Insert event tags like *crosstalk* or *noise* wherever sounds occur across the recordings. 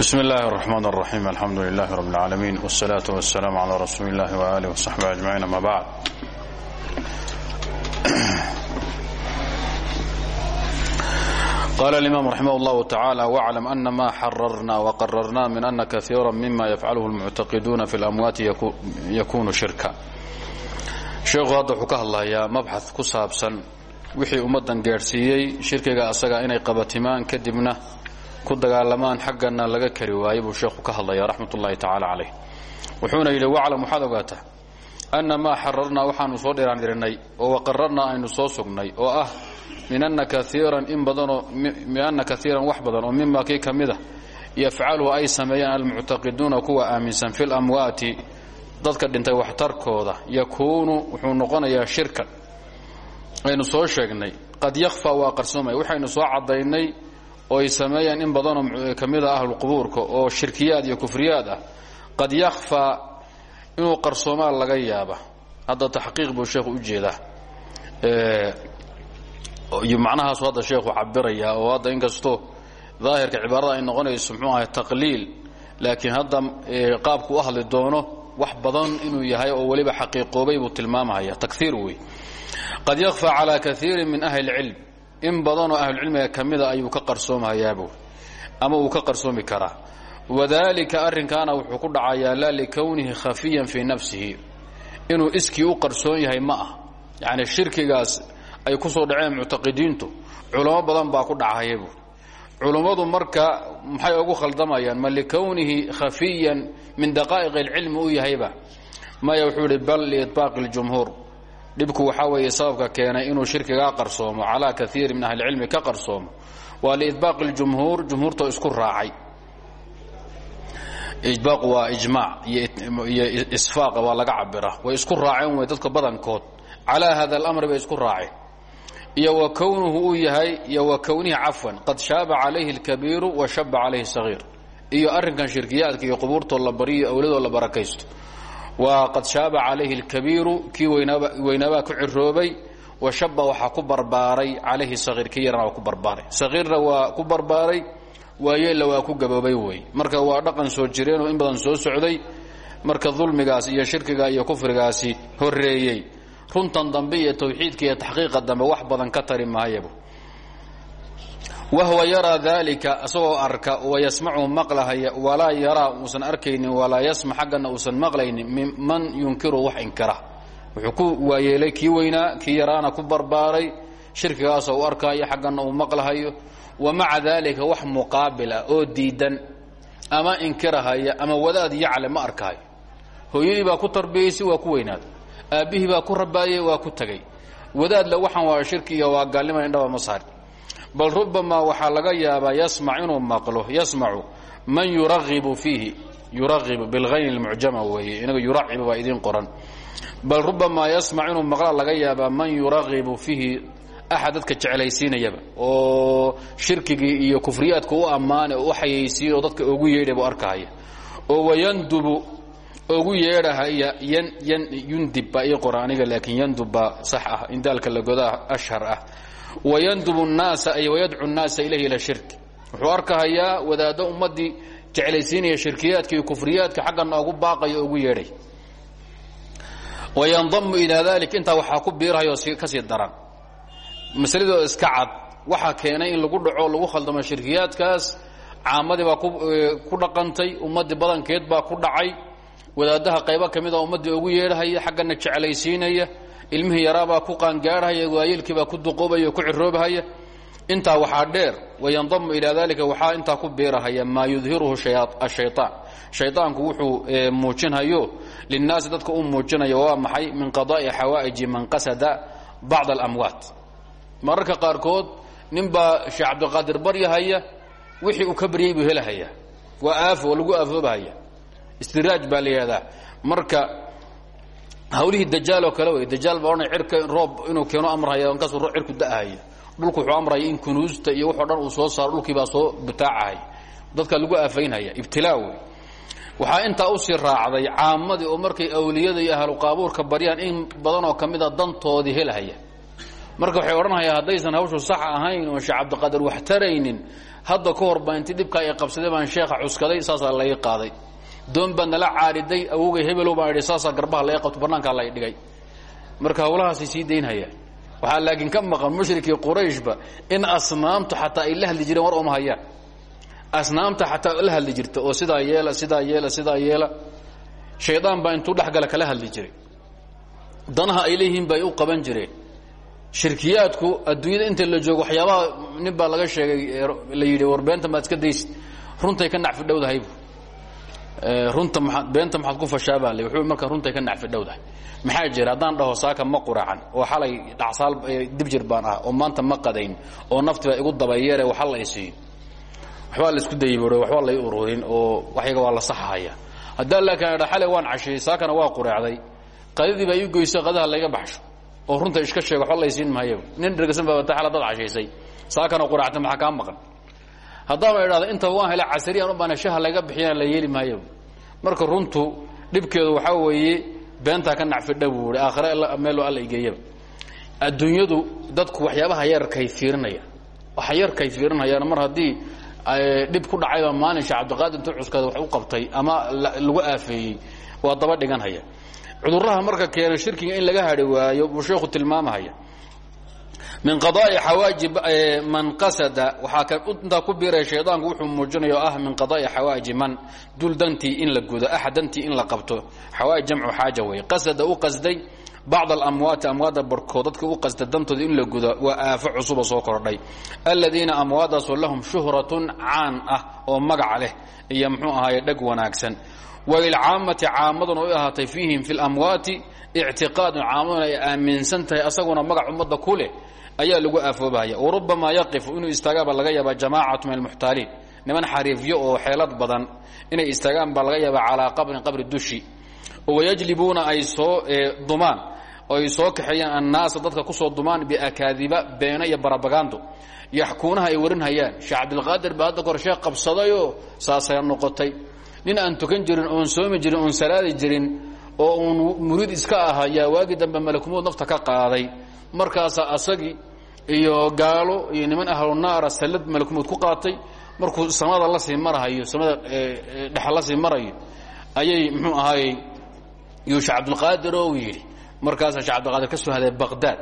bsm اllahi الرحmn الرaحيم alxamdu لlah رb العaalمين والslaaة والسlاam عlى rasuuli الlah وآlih وصaxبi أجمaعيin ama bعd qala الإmam raximah اllah taعalى واclم أna ma xararna وqararna min أna kaثيirا mima yafcalhu الmuctaqiduuna fi اlamwaati yakunu shirka sheekhu hadda wuxuu ka hadlayaa mabxaث ku saabsan wixii ummaddan gaadhsiiyey shirkiga asaga inay qabatimaan kadibna ku dagaalamaan xaggana laga kari waayey buu sheekhu ka hadlaya raxmat ullahi tacaala wuxuuna yidhi waclam waxaad ogaataa anna maa xararnaa waxaanu soo dhiraandhirinay oo waqararnaa aynu soo sugnay oo ah min anna kaiiran in badanoo min anna kaiiran wax badan oo mima kii ka mida ay sameeyaan almuctaqiduuna kuwa aaminsan fi lamwaati dadka dhintay waxtarkooda yakuunu wuxuu noqonayaa shirkan. Aynu soo sheegnay qad yakhfa waa qarsoomaya waxaynu soo caddaynay oo ay sameeyaan in badanoo ka mid a ahluqubuurka oo shirkiyaad iyo kufriyaad ah qad yakhfaa inuu qarsoomaa laga yaaba. Hadda taxqiiq buu sheekhu u jeedaa. Macnahaasu hadda sheekhu cabirayaa oo hadda inkastoo daahirka cibaarada ay noqonayso muxuu ahay taqliil laakiin hadda qaabku u hadli doono wax badan inuu yahay oo weliba xaqiiqoobay buu tilmaamahaya takiir wey qad yakhfaa calaa kaiirin min ahli اlcilm in badanoo ahlucilmiga ka mida ayuu ka qarsoomahayaabuu ama uu ka qarsoomi karaa. Wadalika arrinkaana wuxuu ku dhacayaa laa likownihi khafiyan fii nafsihi. Inuu iskii u qarsoon yahay ma ah. Yacni shirkigaas ay ku soo dhaceen muctaqidiintu culamo badan baa ku dhacayabu culummadu marka maxay ugu khaldamayaan ma likownihi khafiyan min daqaa'iq alcilmi u yahayba? Maya wuxuu ihi bal liiطbaaqi اljumhuur dhibku waxaa weeye sababka keenay inuu shirkigaa qarsoomo calaa kaiiri min ahli cilmi ka qarsoomo waa liiطbaaqi اljumhuur jumhuurtoo isku raacay ijbaaq waa ijmaac iyo isfaaqa waa laga cabira way isku raaceen wey dadka badankood calaa hada اlamri bay isku raaceen iyo wa kownuhu uu yahay iyo wa kownihi cafwan qad shaaba calayhi اlkabiiru wa shaba calayhi sagiir iyo arrinkan shirkiyaadka iyo qubuurtoo la bariyo awladoo la barakaysto waa qad shaaba calayhi اlkabiiru kii weynaabaa ku ciroobay wa shaba waxaa ku barbaaray calayhi sagiir kii yarna waa ku barbaaray. Sagiirna waa ku barbaaray waayeella waa ku gaboobay wey. Marka waa dhaqan soo jireenoo in badan soo socday marka dulmigaas iyo shirkiga iyo kufrigaasi horeeyey runtan dambe iyo tawxiidka dambe wax badan ka tari wahwa yaraa dalika isagoo arka wayasmachu maqlahaya walaa yaraa uusan arkaynin walaa yasmac xaggana uusan maqlaynin miman yunkiru wax inkira wuxuu ku waayeelay kii weynaa kii yaraana ku barbaaray shirkigaasoo u arkaayo xaggana uu maqlahayo wa maca dalika wax muqaabil oo diidan ama inkirahaya ama wadaad yacle ma arkaayo hooyadii baa ku tarbiyaysay waa ku weynaada aabbihii baa ku rabaayay waa ku tegay wadaadle waxaan waa shirki waa gaalnima indhaba ma saari bal rubamaa waxaa laga yaabaa yasmac inuu maqlo yasmacu man yuragibu fiihi yuragibu bilhayn lmucjama weeye inaga yuracibu baa idiin qoran. Bal rubamaa yasmac inuu maqla laga yaabaa man yuragibu fiihi axad dadka oo shirkigii iyo kufriyaadka u ammaane oo u xayaysiiye oo dadka ogu yeedhay buu oo wayandubu ogu yeedhahaya yundib baa ii qoran aniga laakiin yandub sax ah indaalka lagodaa ashhar ah wayandubu nnaasa ay wayadcu nnaasa ilayhi ila shirki wuxuu arkahayaa wadaaddo ummaddii jeclaysiinaya shirkiyaadka iyo kufriyaadka xaggana ogu baaqayo ogu yeedhay wayandamu ilaa dalik intaa waxaa ku biirahayoo ka sii daran masaladoo iska cad waxaa keenay in lagu dhaco lagu khaldamo shirkiyaadkaas caamadii baa ku dhaqantay ummaddii badankeed baa ku dhacay wadaadaha qaybo ka mid a ummaddii ugu yeedhahaya xaggana jeclaysiinaya ilmihii yaraabaa ku qaangaadhaya waayeelkiibaa ku duqoobaya o ku ciroobahaya intaa waxaa dheer wayandamu ilaa dalika waxaa intaa ku biirahaya maa yudhiruhu ashayطaan shayطaanku wuxuu muujinhayo linnaasi dadka u muujinayo waa maxay? Min qada'i xawaa'iji man qasada bacd alamwaat. Mararka qaarkood ninbaa sheekh cabdiqaadir baryahaya wixii uu ka baryay buu helahaya. Waa aafo oo lagu aafoobahaya istiraaj baa la yidhahdaa marka hawlihii dajaal oo kale wey. Dajaal baa odhanay cirka roob inuu keeno amrhaya markaasuu roo cirku da'ahaya dhulku wuxuu amraya in kunuusta iyo waxoo dhan uu soo saaro dhulkii baa soo butaacahaya dadka lagu aafaynhaya ibtilaa wey. Waxaa intaa u sii raacday caamadii oo markay awliyada iyo ahlu qaabuurka baryaan in badan oo ka mid a dantoodii helahaya. Marka waxay odhanayaan haddaysan hawshu sax ahayn oo sheekh cabdiqaadir wax taraynin hadda ka hor baa qabsaday baan sheekha cuskaday saasaa lai qaaday doon baa nala caariday awogay hebelow baan idhi saasaa garbaha lai qabto bannaankaa lai dhigay. Marka hawlahaasay sii daynhayaan waxaa laakiin ka maqan mushrikii qurayshba in asnaamtu xataa ay la hadli jireen war uma hayaan. Asnaamta xataa la hadli jirta oo sidaa yeela sidaa yeela sidaa yeela. Shaydaan baa intuu dhexgala kala hadli jiray. Danaha ay leeyihiin bay u qaban jireen. Shirkiyaadku adduunyada inta la joogo waxyaabaha nin baa laga sheegay la yidhi war beenta maad iska daysid. Runtay ka nacfi dhowdahaybu runta maa beenta maxaad ku fashaabaa le wuxuu marka runtay ka nacfi dhowdahay maxaa jira haddaan dhaho saaka ma quracan oo xalay dhacsaal dibjir baan ah oo maanta ma qadayn oo naftiba igu dabayeere waxa la isiiyo waxbaa la isku dayiboro waxbaa lay ururin oo waxyaga waa la saxahaya haddaa laakiin dha xalay waan cashiyey saakana waa qureecday qadadii baa ii goyso qadaha layga baxsho oo runta iska sheego waxba laysiin maayo. Nin dhergsan baa wata xala dad cashaysay saakana quraacta maxaa kaa maqan haddaaba idhahdo intaba waan hela casariyaan u baana shaha layga bixiyana la yeeli maayo. Marka runtu dhibkeedu waxaa weeye beentaa ka nacfidha buu i aakhire meelo alla igeeyaba. Adduunyadu dadku waxyaabaha yarkay fiirinayaan. Waxa yarkay fiirinayaan mar haddii dhib ku dhacayba maalin sheekh cabdiqaadir intuu cuskada wax u qabtay ama lagu aafeeyey waa daba dhiganhaya. Cudurraha marka keena shirkiga in laga hadhi waayo buu sheekhu tilmaamahaya min qadaa'i xawaajib man qasada waxaa intaa ku biiraya shaydaanku wuxuu muujinaya oo ah min qadaa'i xawaaji man dul dantii in la gudo axad dantii in la qabto. Xawaaj jamcu xaaja weeye. Qasada u qasday bacd alamwaati amwaadda barhkood dadka u qasta dantooda in la gudo waa aafo cusuba soo kordhay aladiina amwaadaasoo lahum shuhratun caan ah oo magac leh iyo muxuu ahaaye dheg wanaagsan. Walilcaamati caamaduna u ahaatay fiihim fi lamwaati ictiqaadun caamaduna ay aaminsan tahay asaguna magac ummadda ku leh ayaa lagu aafoobahaya warubamaa yaqifu inuu istaagaaba laga yaabaa jamaacatu min almuxtaaliin. Niman xariifyo oo xeelad badan inay istaagaan baa laga yaabaa calaa qabri dushi. Wayajlibuuna ay soo dumaan oo ay soo kaxeeyaan annaasa dadka ku soo dumaan biakaadiba beeno iyo barabagando yaxkuunaha ay warinhayaan. Sheekh cabdilqaadir baa hadda kor sheekh qabsadayoo saasay noqotay. Nin aan tukan jirin oon soomi jirin oon salaadi jirin oo uun iska ahayaa waagii dambe malakumood nafta ka qaaday markaasaa asagii iyo gaalo iyo niman ahlu naara sallad malakumood ku qaatay markuu samada la sii marahayo samada dhexa la sii marayo ayay muxuu ahaayey yuu sheekh cabdilqaadir oo yidhi markaasaa sheekh cabdilqaadir ka soo haday baqdaad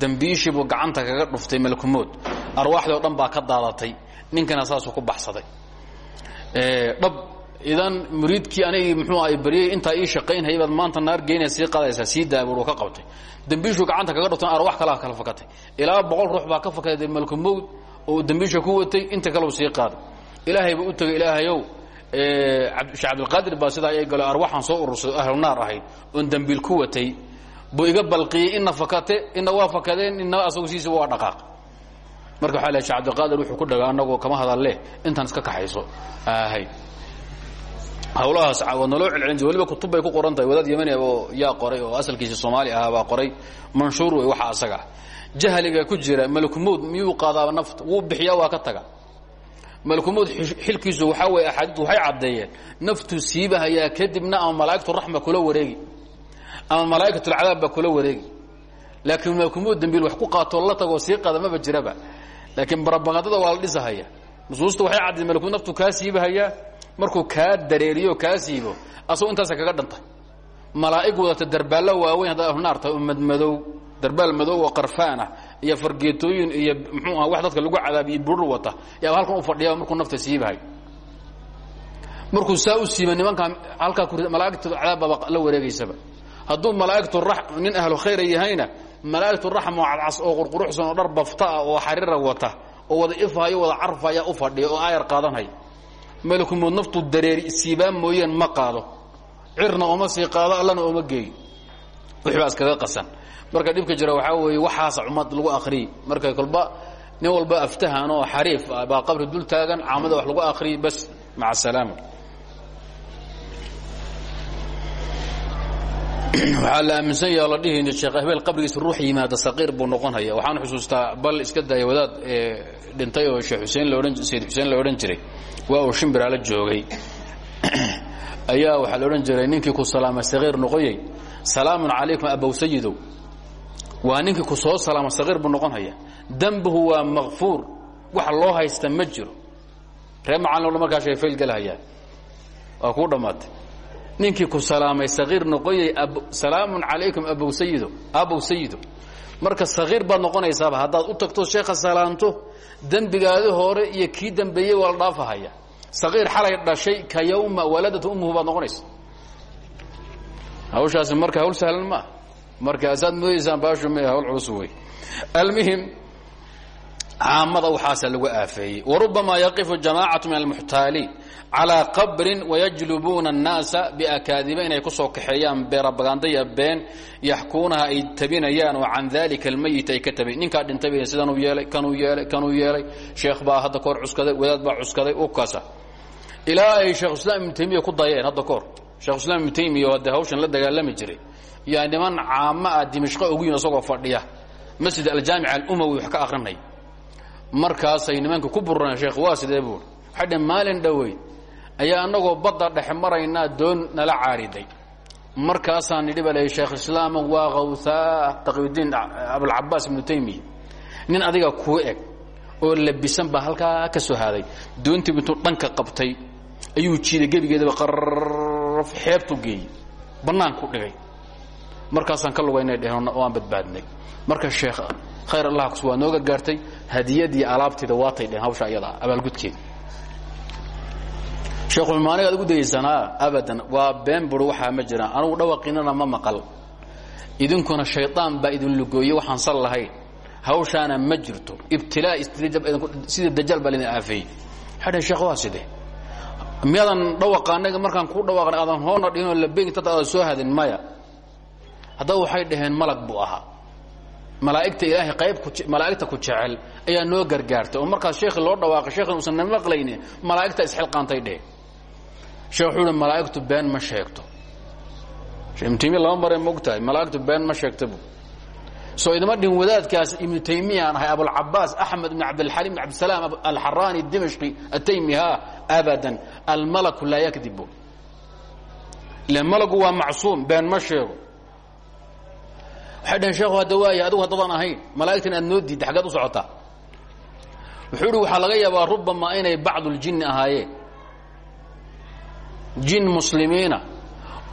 dambiishii buu gacanta kaga dhuftay malakumood arwaaxdii o dhan baa ka daadatay ninkana saasuu ku baxsaday. Dhab idan muriidkii anigii muxuu ay baryay intaa ii shaqaynhayay baad maanta naar geynaya sii qadaysaa sii daabur ka qabtay. Dambiishuu gacanta kaga dhuftan arwax kalaa kala fakatay. Ilaa boqol ruux baa ka fakatay malkumowd oo dambiisha ku watay inta kaleu sii qaaday. Ilaahay buu u tegay ilaahayow sheekh cabdilqaadir baa sidaa ay galo arwaxan soo urursay ahlu naar ahayd oon dambiil ku watay. Buu iga balqiyey ina fakate ina waa fakadeen ina asagu siisa waa dhaqaaq. Marka waxaa leh shek cabdilqaadir wuxuu ku dhaga anagoo kama hadalle intaan iska kaxayso. Ahay hawlahaas waa naloo celcelin jir waliba kutub bay ku qoran tahay wadaad yemani oo yaa qoray oo asalkiisa soomaali ahaa baa qoray. Manshuur wey waxa asaga. Jahliga ku jira malkumowd miyuu qaadaaba nafta? Wuu bixiyaa waa ka taga. Malkumowd xilkiisu waxaa weeye axaadiistu waxay caddeeyeen. Naftu siibahayaa kadibna ama malaa'igtu raxma kula wareegi. Ama malaa'ikatulcadaab baa kula wareegi. Laakiin malkumowd dambiil wax ku qaatoo la tagoo sii qaada maba jiraba. Laakiin barabaqadada waa la dhisahaya. Nusuusta waxay caddayen malkumowd naftu kaa siibahayaa markuu kaa dareeriyo kaa siibo asagoo intaasa kaga dhantay. Malaa'ig wadata darbaallo waaweyn haddaad ahlunaar tahay oo madmadow darbaal madow oo qarfaan ah iyo fargeetooyin iyo muxuu aha wax dadka lagu cadaabiyo burur wata yaa halkan u fadhiya markuu nafta siibahay markuu saa u siiba nimankaa halkaa malaa'igtu cadaab baaba la wareegaysaba. Hadduu malaa'igtu nin ahlu khayra yahayna malaa'igtu raxm oo cadcas oo qurquruxsan oo dhar bafta ah oo xariira wata oo wada ifhayo wada carfaya u fadhiya oo aayar qaadanhay malkumood naftu dareeri siibaan mooyeen ma qaado. Cirna ooma sii qaado allana ooma geeyo wixii baa iskaga qasan. Marka dhibka jira waxaa weeye waxaasa ummad lagu akhriyey marka kolba nin walba aftahan oo xariif ah baa qabri dul taagan caamada wax lagu akhriyey bas maca asalaama waxaa la aaminsan yaha la dhihi sheekh hebel qabrigiisa ruux yimaada saqiir buu noqon haya waxaan xusuustaa bal iska daaya wadaad dhintay oo sheekh xuseen laodhan sayid xuseen la odhan jiray waa uu shimbira la joogay. Ayaa waxaa la odhan jiray ninkii ku salaama saqiir noqoyey salaamun calaykum abow sayidow waa ninkii ku soo salaama saqiir buu noqon haya dembuhu waa makfuur wax loo haysta ma jiro. Ree macalin markaa shay faylgelhayaan waa kuu dhammaatay. Ninkii ku salaamay sakiir noqoyay salaamun calaykum abow sayido abow sayido marka sakiir baad noqonaysaaba haddaad u tagto sheekha salaamto dembigaadi hore iyo kii dambeeyey waa la dhaafahaya. Sakiir xalay dhashay ka yawma waladatu ummuhu baad noqonaysa. Hawshaasi marka hawl sahlan maaha marka asaad moodaysaan baashu ma hawl culus wey almuhim caamada waxaasa lagu aafeeyey. Warubama yaqifu jamaacatu min almuxtaaliin calaa qabrin wayajlubuuna annaasa biakaadiba inay ku soo kaxeeyaan beerabagandaya been yaxkuunaha ay tabinayaan oo dalika almayit ay ka tabayn ninkaa dhintay sidanuu yeelay kanuu yeelay kanuu yeelay. Sheekh baa hadda kahor cuskaday wadaad baa cuskaday u ilaa ay sheekhuislaam ibnu taymiya ku dayeen hadda kahor sheekhuislam ibnu taymiya oo haddee hawshan la dagaalami jiray. Yaa niman caamo ah dimashqo ugu yimi isagoo fadhiya. Masjid aljaamic alumawi wax ka akhrinay markaasay nimanka ku burureen sheekh waa sidee buur waxay dheen maalin dhoweyd ayaa anagoo badda dhex maraynaa doon nala caariday. Markaasaan nidhi ba l sheekh islaam waa kawsaa taqiyudiin abulcabaas ibnu taymiya nin adiga kuu eg oo labisan baa halkaa ka soo haaday. Doontiibu intuu dhanka qabtay ayuu jiiday gebigeedaba qarf xeebtu geeyey bannaanku dhigay markaasaan ka lugaynay dheheen waan badbaadnay marka sheekh khayr allah kus waa noo gargaartay hadiyadii alaabteeda waatay dheheen hawsha iyada abaalgudkeeda sheekhumaanigaad ugu dayaysanaa abadan waa been buri waxaa ma jiraan anugu dhawaqiinana ma maqal. Idinkuna shaydaan baa idin lugooye waxaan sal lahayn hawshaana ma jirto. Ibtilaa sidii dajaal baa lidin aafeeyey waxay sheekh waa sidee? Miyaadan dhawaqa anaga markaan kuu dhawaaqnay aadan hoona dhihinoo labeeg inta aadan soo hadin maya. Haddaba waxay dhaheen malag buu ahaa malaa'igta ilaahay qayb malaa'igta ku jecel ayaa noo gargaartay oo markaas sheekhi loo dhawaaqay sheekhin uusan na maqlayni malaa'igta isxilqaantay dheh. Sheekh wuxuu uhi malaa'igtu been ma sheegto. Ibnu taymiya laba mare ma og tahay malaa'igtu been ma sheegta bu soo idama dhin wadaadkaas ibnu taymiyaan ahay abulcabaas axmed ibn cabdilxaliim ibn cabdisalaam alxaraani dimashqi ataymi ha abadan almalaku laa yakdibu. Ila malagu waa macsuum been ma sheego waxay dhaheen sheekhu hadda waaya adigu haddadaan ahayn. Malaa'igtan aad noo diidda xaggeed u socotaa wuxuu ihi waxaa laga yaabaa rubamaa inay bacdu ljinni ahaayeen. Jin muslimiina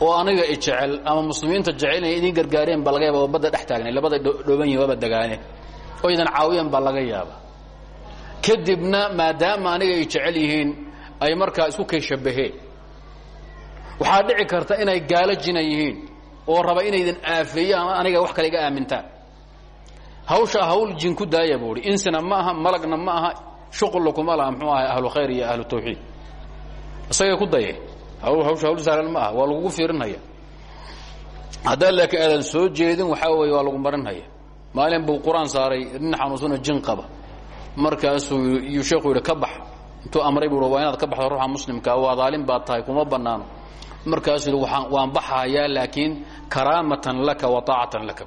oo aniga i jecel ama muslimiinta jecel inay idin gargaareen baa laga yaaba oo badda dhex taagnay labada dhooban yihiin waaba dagaaneen oo idan caawiyeen baa laga yaaba kadibna maadaama aniga ay jecel yihiin ay markaa isku kay shabaheen waxaa dhici karta inay gaalo jina yihiin oo raba inaydan aafeeyaan aniga wax kale iga aamintaan hawsha hawl jin ku daaya buuhi insina ma aha malagna ma aha shuqulna kuma laha muxuu ahay ahlu khayr iyo ahlu tawxiid. Isagay ku daye hawsha hawl sahlan ma aha waa lagugu fiirinhaya. Haddaad laakiin aadan soo jeedin waxaa weeye waa lagu marinhaya. Maalin buu qur'aan saaray nin xanuunsano jin qaba. Markaasuu yuu sheekhu yidhi ka bax. Intuu amray buu waa inaad ka baxdo ruuxa muslimkaa waa daalin baad tahay kuma bannaano markaasuu waan baxayaa laakiin karaamatan laka wa taacatan laka.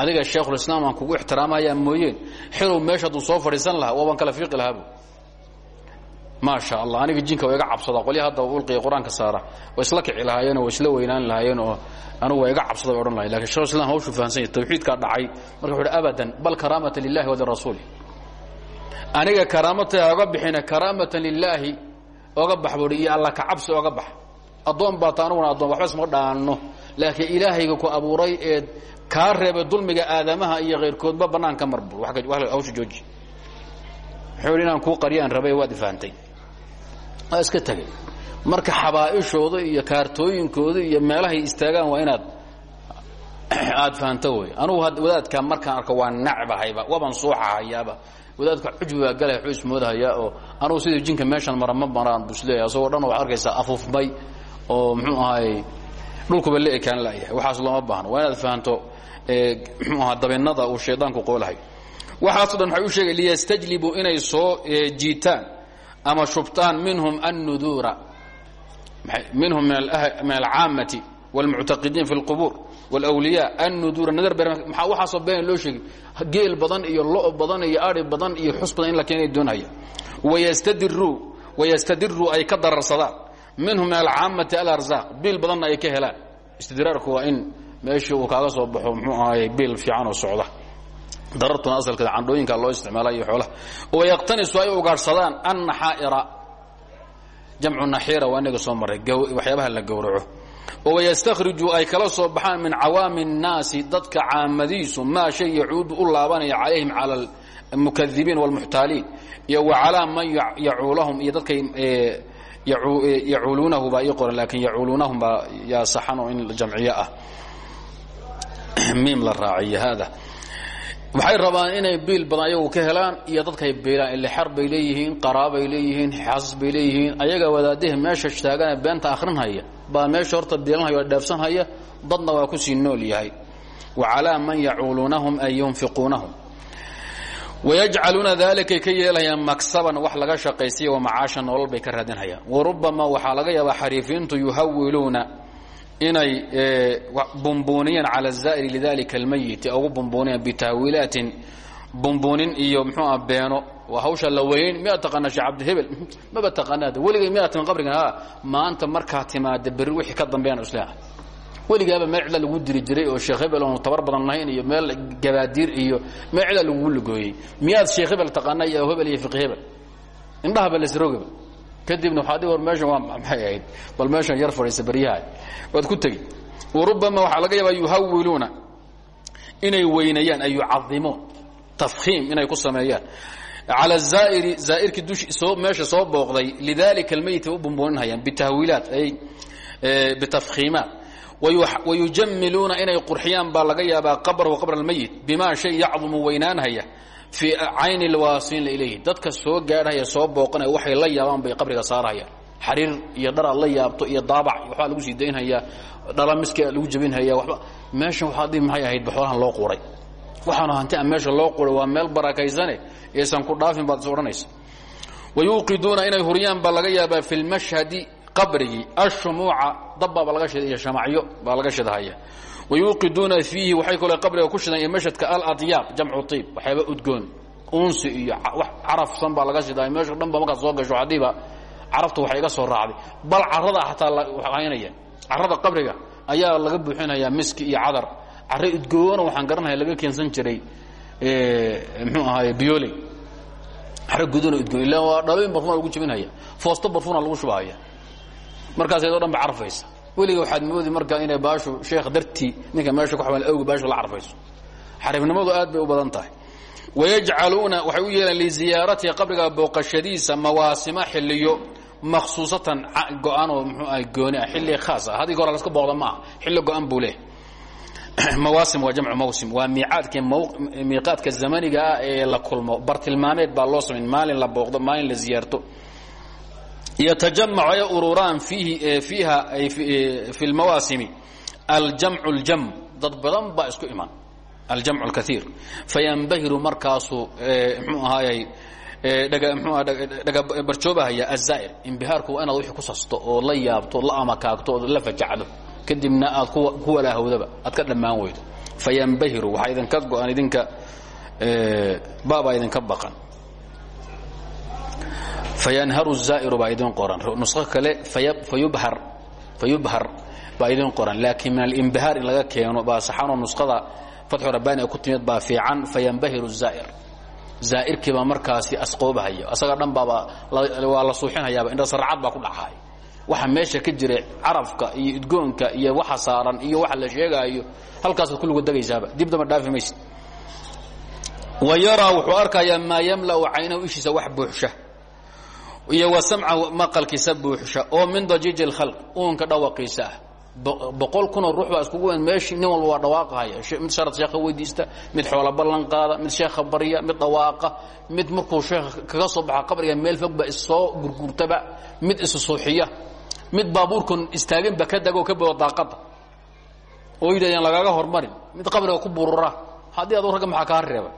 Adiga sheekhulislaam aan kugu ixtiraamayaa mooyeen xilow meesha hadduu soo fadhiisan lahaa waabaan kala fiiqi lahaabu maa sha allah aniga jinka waa iga cabsada qolya hadda ulqiya qur'aanka saara way isla kici lahaayeen oo way isla weynaan lahaayeen oo anigu waa iga cabsada way odhan lahay laakiin shekh islam hawshuu fahansan yahy tawxiidkaa dhacay. Marka wuxu abadan bal karaamatan lilahi walirasuuli aniga karaamatay oga bixina karaamatan lilaahi oga bax buui iyo alla ka cabsi oga bax addoon baa ta aniguna addoon waxba isma dhaanno. Laakiin ilaahayga ku abuuray ee kaa reebay dulmiga aadamaha iyo kayrkoodba bannaan ka mar bur hawsha jooji. Wuxuu inaan kuu rabay waad ifahantay waa iska tegay marka xabaa'ishooda iyo kaartooyinkooda iyo meelahay istaagaan waa inaad *clears throat* aad fahanto wey anugu wadaadka markaan arko waa nacbahayba waban suuxahayaaba wadaadka cujbi baa galay xuu ismoodahayaa oo anugu sidii jinka meeshan mara ma maraan busleeya asagoo dhan waxad arkaysaa afuufmay oo muxuu ahaay dhulkuba la ekaan layahay waxaas looma baahno waa inaad fahanto muxuu ahaa dabinnada uu shaydaanku qoolahay waxaaso dhan waxay u sheegay liyastajlibuu inay soo jiitaan ama shubtaan minhum annuduura minhum min alcaamati wاlmuctaqidiin fi اlqubuur wاlwliyaa annuduura nadar be maxaa waxaasoo been loo sheegay geel badan iyo lo' badan iyo ari badan iyo xus badan in la keenay doonaya wayastadiruu wayastadiruu ay ka dararsadaan minhum min alcaamati alarzaq biil badanna ay ka helaan istidraarku waa in meeshii uu kaaga soo baxo muxuu ahaay biil fiican oo socda darartuna asalkeeda candhooyinka loo isticmaala iyo xoolaha wayaqtanisu ay ugaadhsadaan annaxaa'ira jamcu naxiira waa inaga soo maray waxyaabaha la gowraco oo yastakhriju ay kala soo baxaan min cawaami الnaasi dadka caamadiisu maa shay yacuudu u laabanaya calayhim cala almukadibiin wاlmuxtaaliin iyo wa calaa man yacuulahum iyo dadkay yacuuluunahu baa ii qoran laakiin yacuuluunahum baa yaa saxan oo in jamciyo ah. *clears throat* Miim la raaciyo haada. Waxay rabaan inay biil badan ayagu ka helaan iyo dadkay biilaan. Ile xar bay leeyihiin qaraabay leeyihiin xaasas bay leeyihiin. Ayaga wadaadihii meesha taagane beenta akhrinhaya. Baa meesha horta biilanhaya oo dheefsanhaya dadna waa ku sii nool yahay. Wa calaa man yacuuluunahum ay yunfiquunahum wayajcaluuna daalikay ka yeelhayaan maksaban wax laga shaqaysiya wa macaasha nolol bay ka raadinhayaan warubama waxaa laga yaabaa xariifiintu yuhawiluuna inay bumbuuniyaan cala zaa'iri lidalika almayiti ugu bumbuuniyaan bitahwiilaatin bumbuunin iyo mxuua beeno waa hawsha la weyn miyaad taqaanaa shee cabdihebel maba taqaanaad weligay miyaad timin qabrigan maanta markaa timaada berri wixii ka dambeeyaan islaaha weligaaba meel cidla lagu diri jiray oo sheekh hebel oonu tabar badan lahayn iyo meel gabaadiir iyo meel cidla lagugu lugooyey. Miyaad sheekh hebel taqaanaa iyo hebel iyo fiqi hebel? Indhahaba lasrogaba kadibna waxaa dhi war meeshan waa maxay ahayd? Bal meeshan yar fadhiisa baryaha waad ku tegi warubama waxaa laga yaabaa yuhawiluuna inay weynayaan ay yucadimuun tafkhiim inay ku sameeyaan. Cala zaa'iri zaa'irkii soo meesha soo booqday lidalika almeyit u bumbuuninhayaan bitahwiilaat ay bitafkhiimaat wayujamiluuna inay qurxiyaan baa laga yaabaa qabrahu qabra almeyit bimaa shay yacdumu weynaanhaya fii cayni lwaasiina ilayhi dadka soo gaadhaya soo booqanaya waxay la yaabaan bay qabriga saarhayaan xariir iyo dharaad la yaabto iyo daabac waxbaa lagu sii daynhayaa dhalamiska lagu jabinhaya waba meeshan waxaa dhi maxay ahayd baxoolahan loo quray waxaanu hanti aan meesha loo quray waa meel barakaysane aysan ku dhaafin baad is odhanaysa wayuuqiduuna inay huriyaan baa laga yaabaa fi lmashhadi qabrigii ashumuuca dabbaaba laga shida iyo shamacyo baa laga shidahaya. Wayuuqiduuna fiihi waxay kaloo qabriga ku shidaan iyo mashhadka aladyaab jamcu tiib waxyaaba udgoon unsi iyo wax carafsan baa laga shidaa meesha dhan ba markaad soo gasho haddiiba carabtu waxay iga soo raacday. Bal carada xataa haynaya carada qabriga ayaa laga buuxinayaa miski iyo cadar. Care udgoona waxaan garanaya laga keensan jiray mxuu ahaay bioley care guduna udgoon illa waa dhalooyin barfuma lagu jabinhaya foosto barfuna lagu shubahaya markaas iyadoo dhan ba carfaysa. Weliga waxaad moodi markaa inay baashu sheekh dartii ninka meesha ku xaban awgi baashu la carfayso. Xariifnimadu aad bay u badan tahay. Wayajcaluuna waxay u yeelaan liziyaaratihi qabriga booqashadiisa mawaasima xiliyo makhsuusatan go'aan oo mxuu ah gooni ah xilli khaas ah. Haddii hore laska booqda maaha xilli go-an buu leh. *clears throat* Mawaasim waa jamcu mawsim waa miicaadka miiqaadka zamaniga ah ee la kulmo. Bartilmaameed baa loo samayn maalin la booqdo maalin la ziyaarto ururaan fiihi fiiha fi lmawaasimi aljamcu اljam dad badan baa isku iman aljamcu اlkaiir fayanbahiru markaasuu mxuu ahaayey barjoobahaya azaa'ir imbihaarku waa inaad wixii ku sasto oo la yaabto la amakaagto ood la fajacdo kadibna aad ku walaahowdaba aad ka dhammaan weydo fayanbahiru waxaa idinka go-an idinka baabaa idinka baqan fayanharu zaa'iru baa idin qoran. Nusqo kale fayubhar baa idin qoran. Laakiin min alimbihaar in laga keeno baa saxanoo nusqada fatxu rabbaani ku timid baa fiican fayanbahiru zaa'ir. Zaa'irkii baa markaasi asqoobahaya asaga dhan baaba waa la suuxinhayaaba indha sarcad baa ku dhacaay waxa meesha ka jira carafka iyo udgoonka iyo waxa saaran iyo waxa la sheegaayo halkaasaad kulligu degaysaaba. Dib damba dhaafi maysid. Wa wuxuu arkayaa maa yamla'u caynahu ishiisa wax buuxsha iyo wa samcahu maqalkiisa buuxsha oo min dajiiji اlkhalq uunka dhawaqiisa. Ah boqol kunoo ruux baa iskugu weyn meeshii nin walba waa dhawaaqahaya mid sharad sheekha weydiista mid xoola ballan qaada mid sheekha barya mid dhawaaqa mid markuu sheekha kaga soo baxa qabriga meel fogba issoo gurgurtaba mid isu suuxiya mid baabuurkan istaaginba ka dagoo ka bodo daaqadda. Oo yidhahdeen lagaaga hormarin mid qabriga ku burura haddii adu ragga maxaa kaa reebay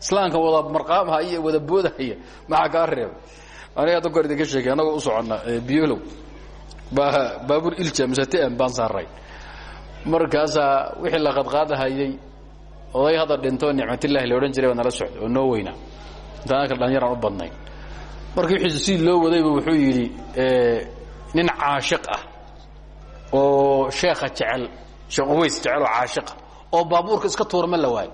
islaamka wada marqaamaha iyo wada boodahaya maxaa kaa reebay aniga hadda kor idinka sheekay annagoo u soconna biolow baa baabuur ilja mise tn baan saaray markaasaa wixii la qadqaadahayey oday hadda dhintoo nicmatillahi la odhan jiray baa nala socda oo noo weynaa intaan kale dhalinyaraan u badnayn. Marka wixiisa sidii loo wadayba wuxuu yidhi nin caashiq ah oo sheekha jecel sheekh uways jecel oo caashiqa oo baabuurka iska tuura ma la waayo.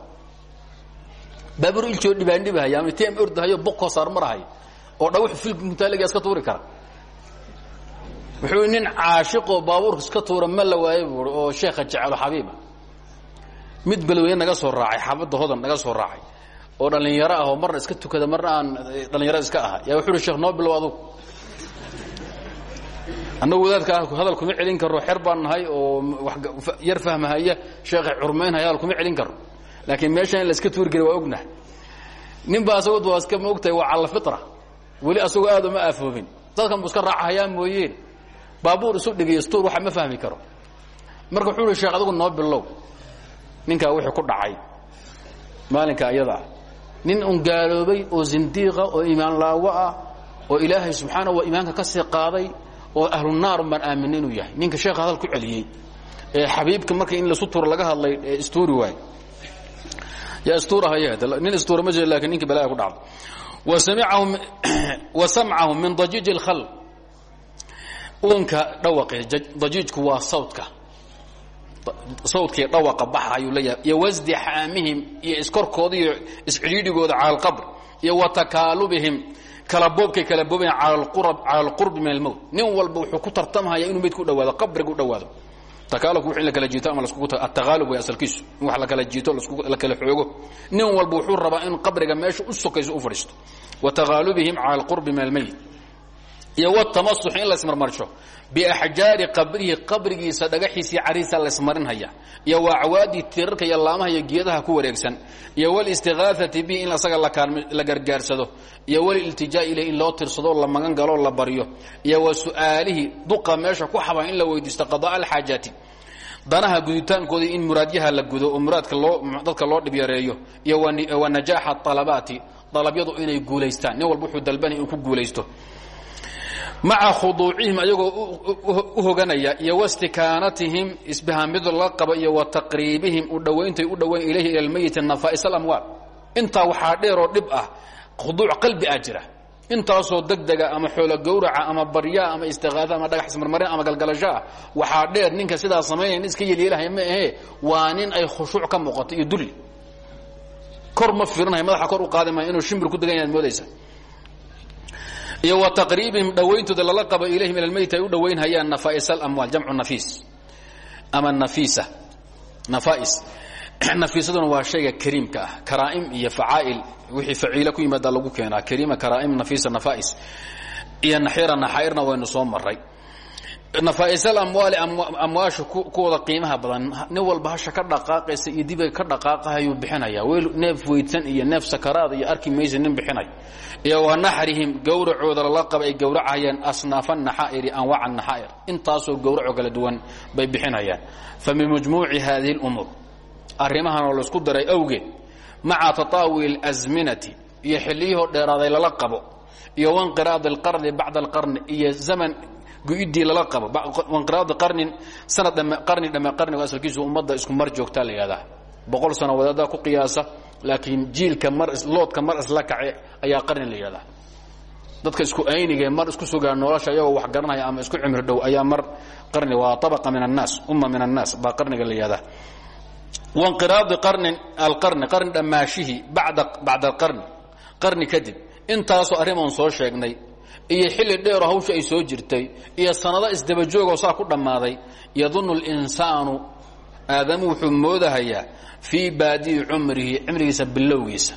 Baabuur iljoo dhibaandhibahaya ama tm ordahayo bokoo saar marahay oo dhawux filk mutaaliga iska tuuri kara wuxuu nin caashiqoo baabuurka iska tuura ma la waayo buui oo sheekha jecelo xabiiba. Mid balweyne naga soo raacay xaafadda hodan naga soo raacay oo dhallinyaro ah oo marna iska tukada marna aan dhallinyaro iska aha. Yaa wuxu uhi sheekh noo bilow adugu. Annagu wadaadka hadal kuma celin karo xer baan nahay oo yar fahmahaya sheekha curmaynhaya hadal kuma celin karo laakiin meeshan in la iska tuuri kari waa ognahay. Nin ba asagoo waa iska ma ogtahay waa cala fitra weli asagoo aad uma aafoobin dadkan buu iska raacahayaa mooyeen baabuur isu dhigiyo stuur waxa ma fahmi karo. Marka wuxuu uhi sheekh adigu noo bilow. Ninkaa wixii ku dhacay. Maalinka ayadaa nin un gaaloobay oo zindiiqa oo iimaan laawo ah oo ilaahay subxaana wa iimaanka ka sii qaaday oo ahlu naar baan aaminay inuu yahay. Ninka sheekha hadal ku celiyey ee xabiibka marka in lasu tuuro laga hadlay ee istuuri waay yaa istuurahaya nin istuura ma jiro laakiin ninkii balaya ku dhacday wa *clears throat* samcahu min dajiij اlkhalq uunka dhawaqi dajiijku waa sawdka sawdkii dhawaqa baxa ayuu leeyahay iyo wasdixaamihim iyo iskorkooda iyo iscidhiidhigooda cala alqabr. Iyo wa takaalubihim kala boobkay kala boobayan cala alqurbi min almowt nin walba wuxuu ku tartamhaya inuu meydka u dhawaado qabriga u dhawaado takaalubku wix in la kala jiito ama ataqaalub way asalkiisu. Wax la kala jiito la kala xoogo. Nin walba wuxuu rabaa in qabriga meesha u sokayso u fadhiisto. Wa takaalubihim cala alqurbi min almeyt iyo wtamasuxi in laismarmarsho biaxjaari qabrihi qabrigiisa dhagaxiisii cariisa laismarinhaya iyo wa acwaadii tirarka iyo laamaha iyo geedaha ku wareegsan. Iyo wlistikaafati bihi in asaga la gargaarsado. Iyo wliltijaa ilayh in loo tirsado la magan galoo la baryo. Iyo wa duqa meesha ku xaba in la weydiisto qadaa alxaajaati. Danaha guditaankoodii in muraadyaha la gudo oo muraadka dadka loo dhibyareeyo iyo wa najaaxa alabaati inay guulaystaan. Nin walba dalbanaya in ku guulaysto maca khuduucihim ayagoo u hoganaya iyo wastikaanatihim isbahaamyadu laga qabo iyo wa taqriibihim u dhowayntay u dhowayn ilayhi ila lmayiti nafaa'is alamwaal. Intaa waxaa dheeroo dhib ah khuduuc qalbi ah jira. Intaasoo degdega ama xoolo gowraca ama baryaa ama istikaada ama dhagax ismarmarin ama galgalasho ah waxaa dheer ninka sidaa samaynaya nin iska yelyeelahaya ma ahee waa nin ay khushuuc ka muuqato iyo dulli. Kor ma fiirinaya madaxa kor u qaadi maya inuu shimbir ku degan yaad moodaysa iyo wa taqriibihim dhowayntooda lala qabo ilayhi min almeyt ay u dhowaynhayaan nafais alamwaal jamcu nafiis. Ama nafiisa nafais *clears throat* nafiisaduna waa shayga kariimka ah. Karaa'im iyo facaa'il wixii faciila ku yimaada lagu keenaa. Kariima karaa'im nafiisa nafais iyo naxira naxaa'irna waynu soo maray nafais alamwaali amwaasha kuwooda qiimaha badan nin walba hasha ka dhaqaaqaysa iyo dibiga ka dhaqaaqahayuu bixinaya weel neef weydsan iyo neef sakaraad iyo arki maysa nin bixinay iyo wa naxrihim gowracooda lala qaba ay gowracayaan asnaafa naxaa'iri anwaaca naxaa'ir intaasoo gowracoo kala duwan bay bixinayaan fa min majmuuci hadihi اlumuur arrimahan oo laisku daray awgeed maca tataawil اlasminati iyo xilliyahoo dheeraaday lala qabo iyo wanqiraadi اlqarni bacda alqarni iyo zaman gu-idii lala qabo. Wanqiraadi qarnin sanad qarni dhame qarnigu asalkiisu ummadda isku mar joogtaa la yidhahdaa boqol sano wadaaddaa ku qiyaasa laakiin jiilka mar loodka mar isla kace ayaa qarni la yidhahdaa dadka isku aynige mar isku sugaa nolosha iyagoo wax garanaya ama isku cimri dhow ayaa mar qarni waa abaqa min annaas umma min annaas baa qarniga la yidhahdaa wanqiraadi qarnin alqarni qarni dhammaashihii bada bacda alqarni qarni kadib. Intaasoo arrimoon soo sheegnay iyo xilli dheeroo hawsha ay soo jirtay iyo sanado isdabajoogoo saa ku dhammaaday yadunnu اlinsaanu aadamu wuxuu moodahayaa fii baadi'i cumrihi bilowgiisa.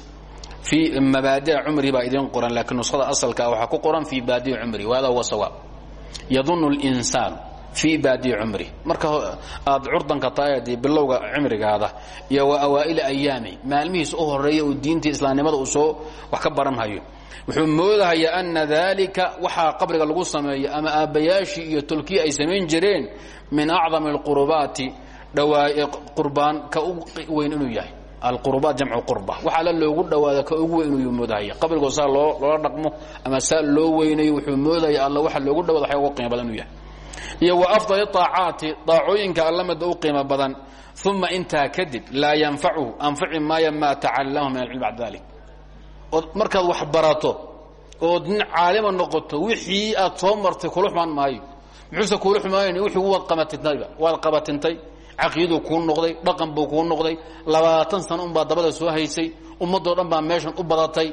Fii mabaadi'a cumrihi baa idiin qoran laakiin nuskhada asalka ah waxaa ku qoran fii baadi'i cumrihi wahada huwa sawaab. Yadunnu اlinsaanu fii baadi'i cumrihi. Marka aad curdanka tahay bilowga cimrigaada iyo wa awaa'ili ayaami maalmihiis u diintii islaamnimada uu soo wax ka baranhayo wuxuu moodahayaa ana daalika waxaa qabriga lagu sameeyo ama aabbayaashii iyo tolkii ay samayn jireen min acdami اlqurubaati dhawaa qurbaan ka ugu weyn inuu yahay. Alqurubaat jamcu qurba. Waxa alla loogu dhawaado ka ugu weyn inuu moodahaya. Qabrigoo saa loo loola dhaqmo ama saa loo weynayo wuxuu moodaya alla waxa loogu dhawaado waxya ugu qiimo badan inuu yahay. Iyo wa afdali طaacaati daacooyinka alla mida u qiimo badan. Uma intaa kadib laa yanfacuhu anfaci maayo maa tacalamahu min alcilm bacda dalik ood markaad wax barato ood nin caalima noqoto wixii aad soo martay kula xumaan maayo. Muxuuse kula xumaanayn wixii waad qabatintayba. Waad qabatintay caqiiduu kuu noqday dhaqan buu kuu noqday. Labaatan sano unbaa dabada soo haysay ummaddoo dhan baa meeshan u badatay.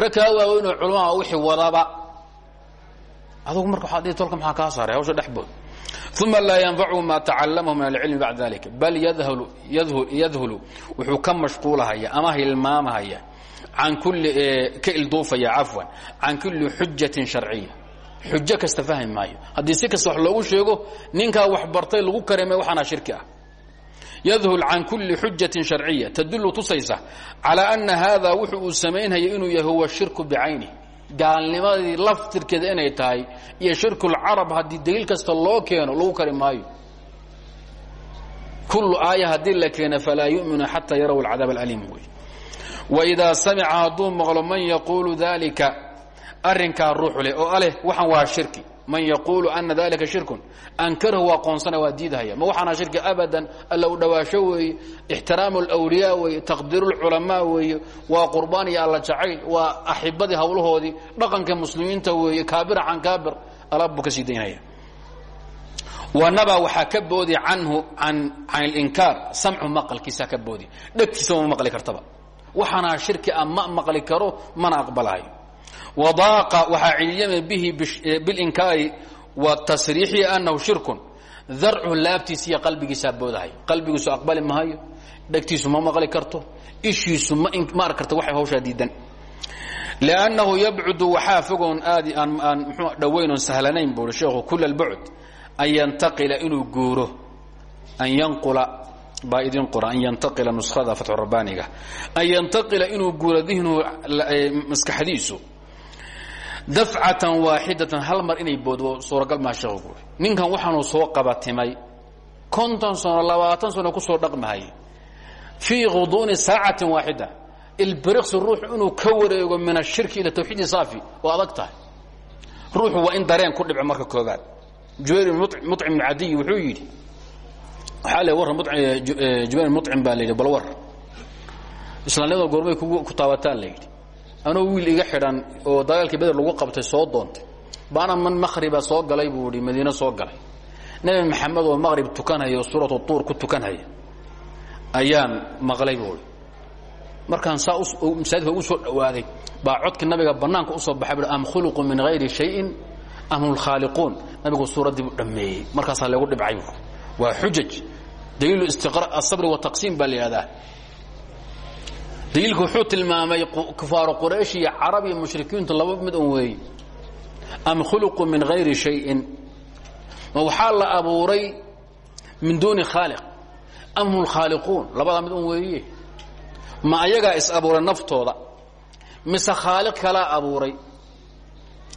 Rag kaa waaweynoo culamaha wixii wadaba adugu marka waxaad dhihi tolka maxaa kaa saaray? Hawsha dhexbood uma laa yanfachu ma tacallamahu min alcilmi bacda dalika bal yadhulu wuxuu ka mashquulahaya ama hilmaamahaya an kulli ka ilduufaya cafwan can kulli xujatin sharciya xujo kasta fahmi maayo haddii si kasta wax loogu sheego ninkaa wax bartay lagu kareemay waxaana shirki ah yadhul can kulli xujatin sharciya tadullu tusaysa calaa ana haada wuxu uu samaynhaya inuu yahay huwa shirku bicaynih gaalnimadii laftirkeeda inay tahay iyo shirkulcarab haddii daliil kasta loo keeno lagu kari maayo kullu aaya haddii la keena falaa yuminu xataa yaraw alcadaab alaliim wey waidaa samica hadduu maqlo man yaquulu dalika arrinkaa ruux leh oo aleh waxaan waa shirki man yaquulu ana dalika shirkun ankarahu waa qoonsana waa diidhaya ma waxaana shirki abadan alla u dhowaasho weeye ixtiraamu alwliyaa weeye taqdiiru lculamaa weeye waa qurbaan iyo alla jacayl waa axibadii hawlahoodii dhaqanka muslimiinta weeye kaabira can kaabir alaab buu ka sii daynaya wanaba waxaa ka boodi canhu an can اlinkaar samcu maqalkiisaa ka boodi dhegtiisa ma maqli kartaba waxaana shirki a ma maqli karo mana aqbalahayo wadaaqa waxaa ciliyama bihi bilinkaari wa tasriixi annahu shirkun. Darcuhu laabtiisa iyo qalbigiisaa boodahay. Qalbigiisu aqbali mahayo dhegtiisu ma maqli karto ishiisu ma arki karto waxay hawshaa diidan. Liannahu yabcudu waxaa fogoon aadi aan aan mxuu dhowaynoon sahlanayn buuri sheekhu kula albacd an yantaqila inuu guuro an yanqula baa idin qora an yantaqila nuskhada fatxu rabbaaniga an yantaqila inuu guuro dihnuhu maskaxdiisu. Dafcatan waaxidatan hal mar inay booddo suuragal maa sheekhu guuri ninkan waxaanu soo qabatimay konton sano labaatan sano ku soo dhaqmahaya fii guduuni saacatin waaxida ilbiriqsi ruuxu inuu ka wareego min ashirki ila tawxiidi saafi. Oo adag tahay. Ruuxu waa in dareen ku dhibco marka koobaad jubayr mucim bn cadiy wuxuu yidhi waxaa le warra jubayr mucim baa la yidhi bal war. Islaamnimada goormay ku taabataan la yidhi. Anoo wiil iga xidhan oo dagaalkii beder lagu qabtay soo doontay baana man maqriba soo galay buu ihi madiine soo galay. Nebi maxamed oo maqrib tukanhaya oo suuratu tuur ku tukanhaya ayaan maqlay buu i markaan saa masaajidka ugu soo dhawaaday baa codkii nabiga bannaanka u soo baxay bui am khuluqu min hayri shayin am hum lkhaaliquun nabigu suuraddii buu dhammeeyey. Markaasaa lagu dhibcay bu waa xujaj daliilu istiqra asabri wataqsiim baa la yidhahdaa. Daliilku wuxuu tilmaamay kufaaru quraysh iyo carab iyo mushrikiintu laba mid un weeye am khuluqu min hayri shayin? Ma waxaa la abuuray min duuni khaaliq. Am hum lkhaaliquun labadaa mid un weeye ma ayagaa is abuuray naftooda? Mise khaaliq kalaa abuuray?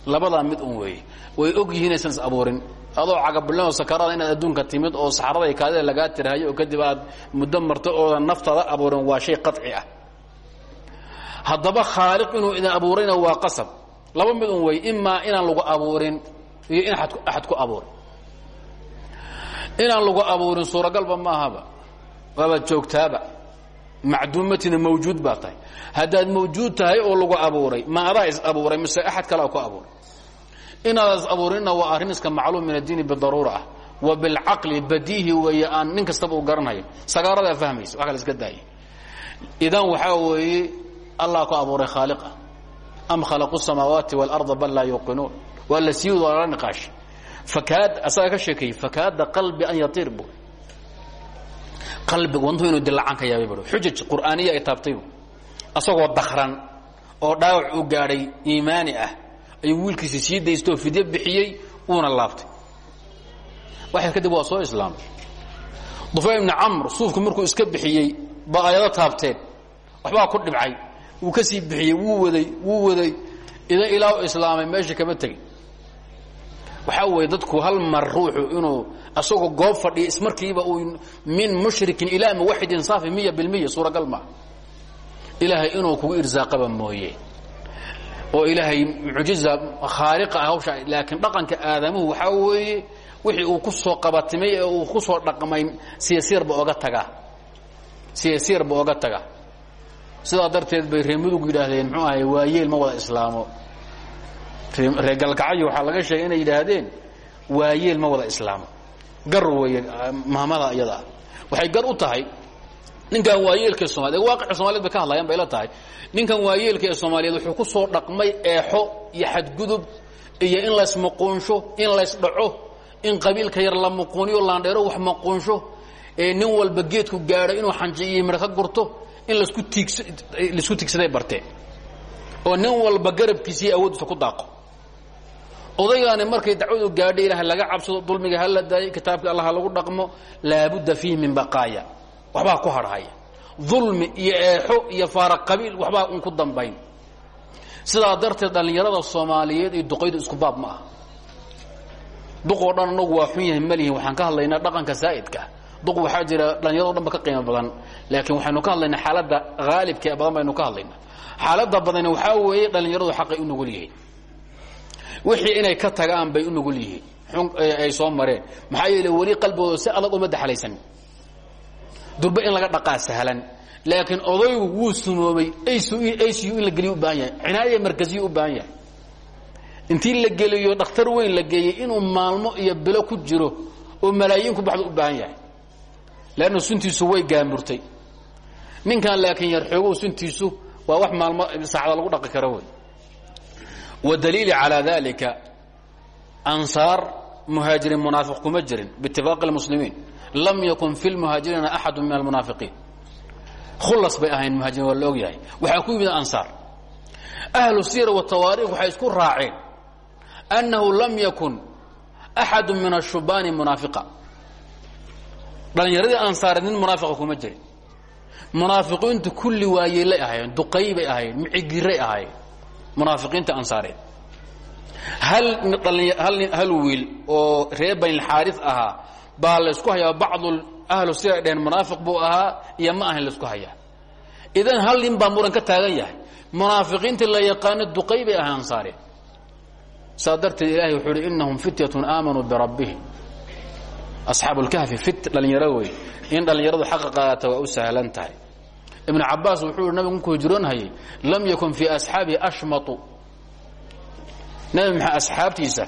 Labadaa mid un weeye way og yihiin aysan is abuurin adoo cagabulanoo sakaraada inaad adduunka timid oo saxrada kaadida lagaa tirhayo oo kadib aad muddo marto oodan naftaada abuurin waa shay qaci ah. Haddaba khaaliq inuu idin abuurayna waa qasab. Laba mid un wey imaa inaan lagu abuurin iyo in axad ku abuuray inaan lagu abuurin suuragalba maahaba waabaad joogtaaba. Macduumatina mawjuud baa tahay. Haddaad mawjuud tahay oo lagu abuuray ma adaa is abuuray mise axad kalea ku abuuray inaad is abuurinna waa arrin iska macluum min addiini bidaruura ah. Wa bilcaqli badiihi weeye aan nin kastaba u garanayo. Sagaaradaa fahmaysa wax kale iska daaya idan waxaa weeye allah ku abuuray khaaliqa am khalaqu samaawaati waalarda bal laa yuuqinuun. Waa la sii wada lala niqaashi fakaad asaga ka sheekeeyey fakaada qalbi an yatiir bu qalbigu wantu inuu dilacan ka yaabay bui xujaj qur'aaniya ay taabtay bu asagoo dakran oo dhaawac u gaadhay iimaani ah ayuu wiilkiisi sii daystoo fidyo bixiyey uuna laabtay. Waxay kadib waa soo islaamay. Dufayl ibni camr suufku markuu iska bixiyey ba ayado taabteen. Waxbaa ku dhibcay. Wuu ka sii bixiyey wuu waday wuu waday. Idan ilaa islaamay meesha kama tegin. Waxaa weeye dadku hal mar ruuxu inuu asagoo goob fadhiya ismarkiiba uu min mushrikin ilaa muwaxidin saafi miya bilmiya suuragal maa ilaahay inuu kugu irsaaqaba mooye oo ilaahay mucjiza khaaliqa ah hawsha laakiin dhaqanka aadamuhu waxaa weeye wixii uu ku soo qabatimay ee uu ku soo dhaqmay siyasiirba oga tagaa. Siyasiirba oga taga sidaa darteed bay reer mudug yidhaahdeen muxuu ahay waayeel ma wada islaamo. Reer galkacyo waxaa laga sheegay inay yidhaahdeen waayeel ma wada islaamo. Gar weeye mahmada iyada. Ah waxay gar u tahay ninkan waayeelka ee somaliyed waaqica somaliyed bay ka hadlayaan bay la tahay. Ninkan waayeelka ee soomaaliyeed wuxuu ku soo dhaqmay eexo iyo xadgudub iyo in laysmuquunsho in laysdhaco in qabiilka yar la muquuniyo laandheero wax maquunsho nin walba geedku gaadho inuu xanji iyo midho ka gurto in lasku tiigs la isku tiigsaday barteen oo nin walba garabkiisiiyo awooddiisa ku daaqo. Odaygaani markay dacwadu gaadho ilaah laga cabsado dulmiga hala daayo kitaabka allah lagu dhaqmo laabudda fiihi min baqaaya waxbaa ku harhaya dulmi iyo eexo iyo faara qabiil waxbaa un ku dambayn. Sidaa darteed dhallinyarada soomaaliyeed iyo duqaydu isku baab ma ah duqoo dhan anagu waa xun yahay malihin waxaan ka hadlaynaa dhaqanka saa'idka duq waxaa jira dhallinyarado dhan ka qiimo badan laakiin waxaynu ka hadlaynaa xaaladda haalibka badan baynu ka hadlaynaa. Xaaladda badani waxaa weeye dhallinyaradu xaqay u nugul yihiin. Wixii inay ka tagaan bay u nugul yihiin. Ay soo mareen. Maxaa yeele weli qalbigooda si adag uma daxlaysan durbe in laga dhaqaa sahlan laakiin odaygu wuu sumoomay acu in la geliyo u baahan yahay cinaaya markasiyo u baahan yahay. Intii la geliyo dhakhtar weyn la geeyey inuu maalmo iyo bilo ku jiro oo malaayiin ku baxdo u baahan yahay. Leanna suntiisu way gaamurtay. Ninkan laakiin yar xoogow suntiisu waa wax maalmo saacada lagu dhaqi karo wey wadaliili calaa dalika ansaar muhaajiriin munaafiq kuma jirin biitifaaqi اlmuslimiin lam yakun fi lmuhaajiriina axadu min almunaafiqiin khulas bay ahayn muhaajiriin waa la og yahay waxaa ku yimid ansaar. Ahlu siyar watawaariikh waxay isku raaceen annahu lam yakun axadu min ashubaani munaafiqa. Dhallinyaradii ansaareed nin munaafiqa kuma jirin. Munaafiqiintu kulli waayeelay ahaayeen duqay bay ahaayeen micigiray ahaayeen munaafiqiinta ansaareed. Hal hal wiil oo reer banilxaari ahaa baa la isku hayaa bacdu ahlu sira dheheen munaafiq buu ahaa iyo ma ahayn la isku hayaa. Idan hal nin baa muran ka taagan yahay munaafiqiintii la yaqaano duqay bay ahay ansaareen saa darteed ilahay wuxuu uhi inahum fityatun aamanuu birabbihim asxaabu lkahfi fit dhallinyaro wey in dhallinyaradu xaqa qaadata waa u sahlan tahay. Ibnu cabaas wuxuu nabigu markuu hijroonhayay lam yakun fii asxaabihi ashmatu. Nabi maxaa asxaabtiisa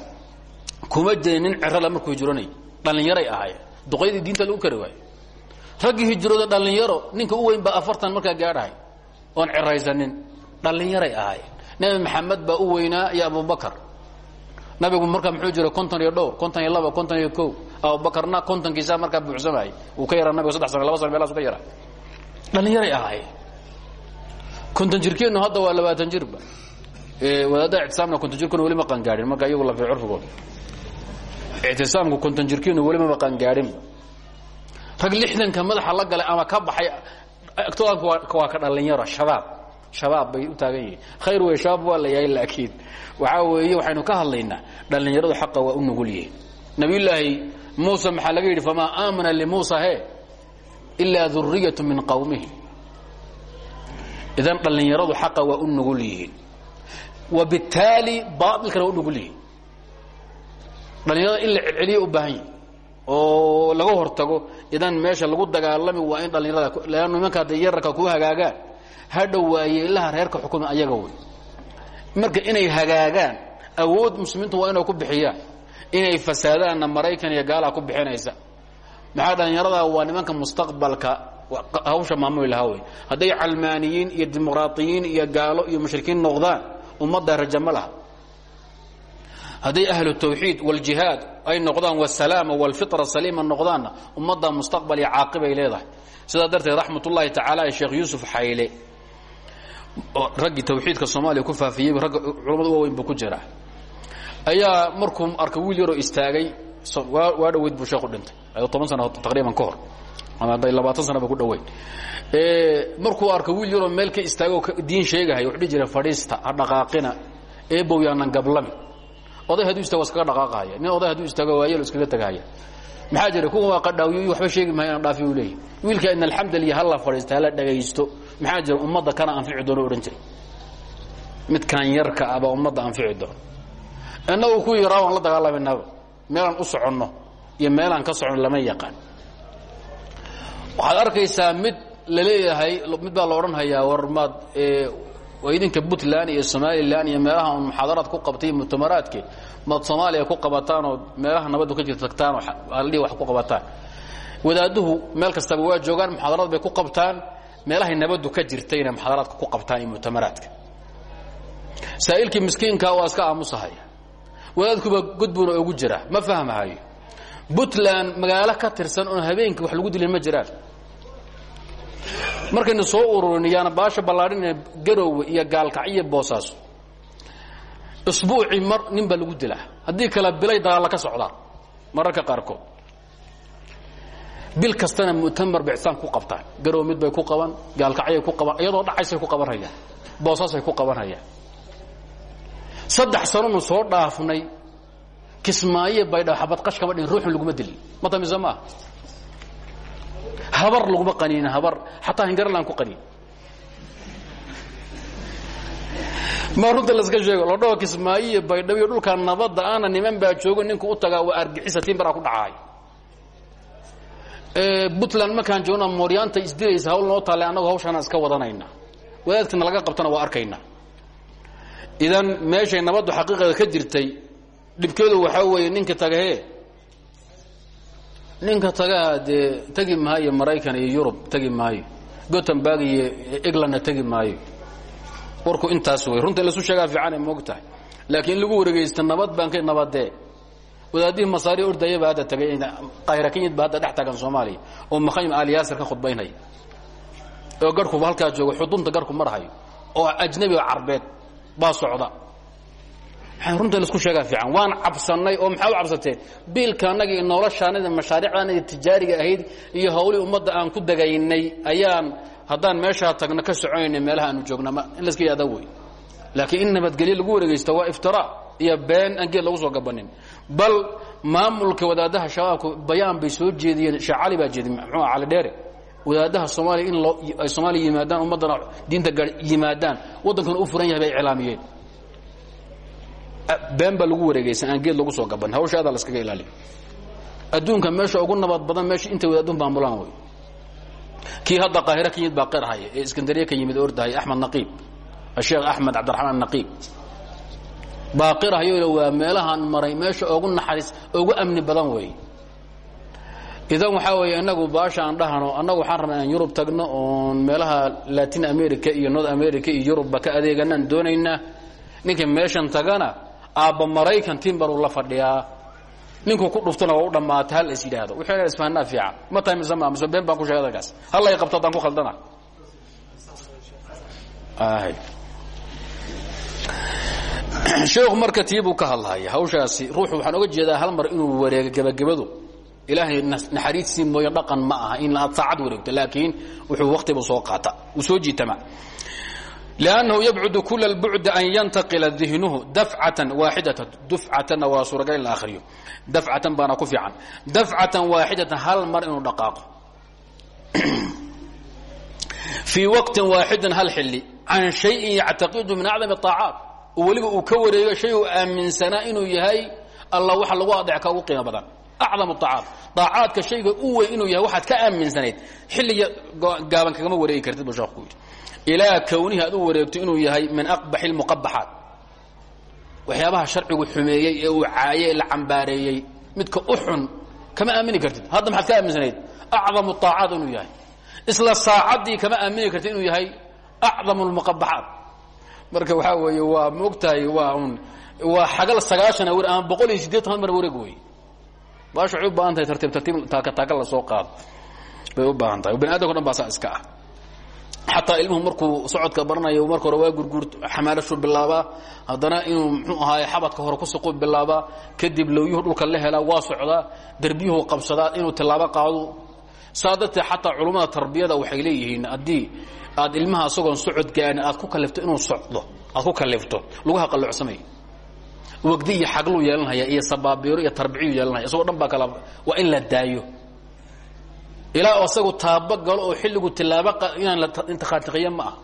kuma jirin nin cirala markuu hijroonayay dhallinyaray ahaayeen. Duqaydii diinta lagu kari waayo raggii hijrooda dhallinyaro ninka u weyn baa afartan markaa gaadhahay oon ciraysanin. Dhallinyaray ahaayeen. Nebi maxamed baa u weynaa iyo abubakar nabigu markaa muxuu jiray konton iyo dhowr konton iyo laba konton iyo ko abubakarna kontonkiisa markaa buuxsamayay uu ka yaraa nabiga saddex sano laba sano meelaasu ka yaraa. Dhallinyaray ahaayeen. Konton jirkeennu hadda waa labaatan jirba wadaadda ictisaamna konton jirkuna weli ma qangaadhin marka iyagu lafi curfigooda ictisaamku konton jirkiinu weli mama qangaadhinba rag lixdanka madaxa la galay ama ka baxay agtoodanka waa ka dhallinyaro shabaab. Shabaab bay u taagan yihiin. Khayr wey shabaab waa la yahay laakiin waxaa weeye waxaynu ka hadlaynaa dhallinyaradu xaqa waa u nugul yihiin. Nabiyullaahi muuse maxaa laga yidhi famaa aamana limuusa he? Ilaa duriyatu min qowmihi idan dhallinyaradu xaqa waa u nugul yihiin. Wabittaali baailkana waa u nugul yihiin dhallinyarada in la celceliya u baahan yihi oo laga hortago idan meesha lagu dagaalami waa in dhallinyarada leannu nimanka hadday yararka ku hagaagaan hadhow waayeelaha reerka xukumi ayaga wey. Marka inay hagaagaan awood muslimiintu waa inay ku bixiyaan inay fasaadaanna maraykan iyo gaalaha ku bixinaysa. Maxaa dhallinyarada waa nimanka mustaqbalka hawsha maamuli lahaa wey. Hadday calmaaniyiin iyo dimuqraatiyiin iyo gaalo iyo mushrikiin noqdaan ummadda rajamo laha hadday ahlu tawxiid wاljihaad ay noqdaan wsalaama wاlfitra saliima noqdaanna ummadda mustaqbal iyo caaqibay leedahay. Sidaa darteed raxmat ullahi tacaala sheekh yuusuf xayle raggii tawxiidka soomaaliya ku faafiyey ragga culamada waaweyn buu ku jiraa. Ayaa markuu arkay wiil yaroo istaagay waa dhoweyd buu sheekhu dhintay. Toban sano taqriiban ka hor. Ama hadday labaatan sana ba ku dhoweyn markuu arkay wiil yaroo meel ka istaagoo diin sheegahay wuxuu dhihi jiray fadhiista ha dhaqaaqina eebow yaanan gablami oday hadduu istago iskaga dhaqaaqahaya nin oday hadduu istaago waayelo iskaga tagahaya maxaa jira? Kuwa waa qadhaawiyo waxba sheegi mahay inaan dhaafi u leeyahy wiilka in alxamda lilah hala fadhiista hala dhagaysto. Maxaa jira? Ummadda kana anfici doono odhan jiray. Midkan yarka ah baa ummadda anfici doono innagu ku yaraa waan la dagaalamaynaaba meelaan u soconno iyo meelaan ka soconno lama yaqaan. Waxaad arkaysaa mid la leeyahay mid baa la odhanhayaa war maad waa idinka puntland iyo somalilan iyo meelaha un muxaadaraad ku qabtay muctamaraadke maad soomaaliya ku qabataan oo meelaha nabaddu ka jirta tagtaan oo aldhihi wax ku qabataan. Wadaaduhu meel kastaba waa joogaan muxaadaraad bay ku qabtaan meelahay nabaddu ka jirtayna muxaadaraadka ku qabtaan iyo muctamaraadka saa'ilkii miskiinka waa iska aamusahaya wadaadkuba godbuuna ogu jira ma fahmahayo puntland magaalo ka tirsan oon habeenkii wax lagu dilin ma jiraan markaynu soo ururin yaana baasha ballaadhina garowe iyo gaalkacyo boosaaso isbuucii mar nin baa lagu dilaa. Haddii kale bilay dagaalla ka socdaan mararka qaarkood. Bil kastana mu'tamar bixsaan ku qabtaan. Garowe mid bay ku qaban gaalkacyay ku qaban iyadoo dhacaysay ku qabanhayaan boosaasay ku qabanhayaan saddex sanonu soo dhaafnay kismaayo baydha xabad qash kama dhigin ruuxun laguma dilin. Ma tamise maaha habar laguma qaniinin habar. Xataa hingaralaan ku qaniin ma runta laska sheego lodhao kismaayo iyo baydhabo iyo dhulkaa nabadda aana niman baa joogo ninku u tagaa waa argixisa tiimbaraa ku dhacaay puntland markaan joogna mooryaanta isdilaysa hawl noo taale annagu hawshaana iska wadanayna wadaadkana laga qabtana waa arkaynaa idan meeshay nabaddu xaqiiqada ka jirtay dhibkeedu waxaa weeye ninka tagahee ninka tagaha dee tegi maayo maraykan iyo yurub tegi maayo. Gotemburg iyo englandna tegi maayo. Warku intaas wey runta in lasu sheegaa fiican ay moog tahay laakiin in lagu wareegaysta nabad baan ka nabadee wadaadihii masaari ordaya baa hadda tagay qaahira kenyad baa hadda dhex tagan soomaaliya. Oo makhayim aaliyaasir ka khudbaynaya oo garhkuba halkaa joogo xudunta garhku marhayo oo ajnabi oo carbeed baa socda runta la isku sheegaa fiican. Waan cabsannay oo maxaa u cabsateen biilka annaga iyo noloshaanada mashaariicdaanada tijaariga ahayd iyo hawlii ummadda aan ku dagaynay ayaan haddaan meeshaa tagna ka soconaynay meelaha aanu joognama in layska yihahda wey laakiin in nabadgelyo lagu wareegaysto waa iftira iyo been aan geed lagu soo gabanin. Bal maamulka wadaadaha shabaabka bayaan bay soo jeediyeen. Sheekh baa jeediy muxuu cali dheere. Wadaadaha soomaaliya in ay soomaaliya yimaadaan ummaddana diinta yimaadaan waddankana u furan yahay bay iclaamiyeen been baa lagu wareegaysan aan geed lagu soo gabanin hawsha adaa la iskaga ilaaliyo adduunka meesha ugu nabad badan meesha intay wadaadun maamulaan wey kii hadda qaahiro ka yimid baa qirhaya ee iskandariya ka yimid ordahay axmed naqiib. Asheekh axmed cabdiraxmaan naqiib. Baa qirhayo waa meelahaan maray meesha ugu naxariis ugu amni badan weeye idan waxaa weeye inagu baasha aan dhahano annagu waxaan rabnaa inaan yurub tagno oon meelaha latin america iyo north america iyo yurubba ka adeeganaan doonaynaa. Ninka meeshan tagana aabba maraykan timbaruu la fadhiyaa ninkuu ku dhuftona waa u dhammaata hal is yidhaahdo. Wuxuu isfahanaa fiican. Ma tahay mise ma mise been baan ku sheegay adagaas hallay qabto haddaan ku khaldana. *clears throat* Sheekhu marka tiibuu ka hadlahaya hawshaasi ruuxu waxaan oga jeedaa hal mar inuu wareego gebagabadu ilaahay naxariistii mooye dhaqan ma aha in aad saacad wareegto laakiin wuxuu waktibu soo qaata. Uu soo jiitama لأnنه yبcd kul البعd an ynتaqila ذihnuhu dafcaة waaxidaة dufcatana waa suuragal in la akhriyo dafcatan baana ku fiican dafcatan waaxidata hal mar inuu dhaqaaqo fii waqti waaxidin hal xili can شhayءin yactaqidu min acdam الطaacaat oo weliba uu ka wareego shay uu aaminsanaa inuu yahay alla waxa lagu adeec ka ugu qiimo badan acdam الطaacaat طaacaadka shayga u weyn inuu yahay waxaad ka aaminsanayd xilliga gaaban kagama wareegi kartid bu sheekh ku yidhi ilaa kownihi aad u wareegto inuu yahay min aqbaxi اlmuqabaxaat waxyaabaha sharcigu xumeeyey ee uu caayey ee la cambaareeyey midka u xun kama aamini kartid hadda maxaad ka aaminsanayd acdamu الطaacaat inuu yahay isla saacaddii kama aamini kartid inuu yahay acdamu اlmuqabaxaat marka waxaa weeye waa maogtahay waa un waa xagal sagaashana wer ama boqol iyo siddeetan mar wareeg wey baasha waxay u baahan tahay tartiib tartiib taaka taaka la soo qaado bay u baahan tahay bani adamka o dhan baa saa iska ah xataa ilmuhu markuu socodka baranayo marka hore waa gurguur xamaalashu bilaabaa haddana inuu mxuu ahaay xabadka hore ku suqu bilaabaa kadib lowyuhu dhulka la helaa waa socdaa derbiyuhu qabsadaa inuu tilaabo qaado. Saa darteed xataa culummada tarbiyada waxay leeyihiin haddii aad ilmaha isagoon socod gaarin aad ku kalifto inuu socdo aad ku kalifto laguha qalloocsamay wagdi iyo xagluu yeelanhaya iyo sabaabiiro iyo tarbiciyu yeelanhaya isagoo dhan baa kala waa in la daayo ilaa isagu taabo galo oo xilligu tilaabo inaan intakhaatiqiya ma ah.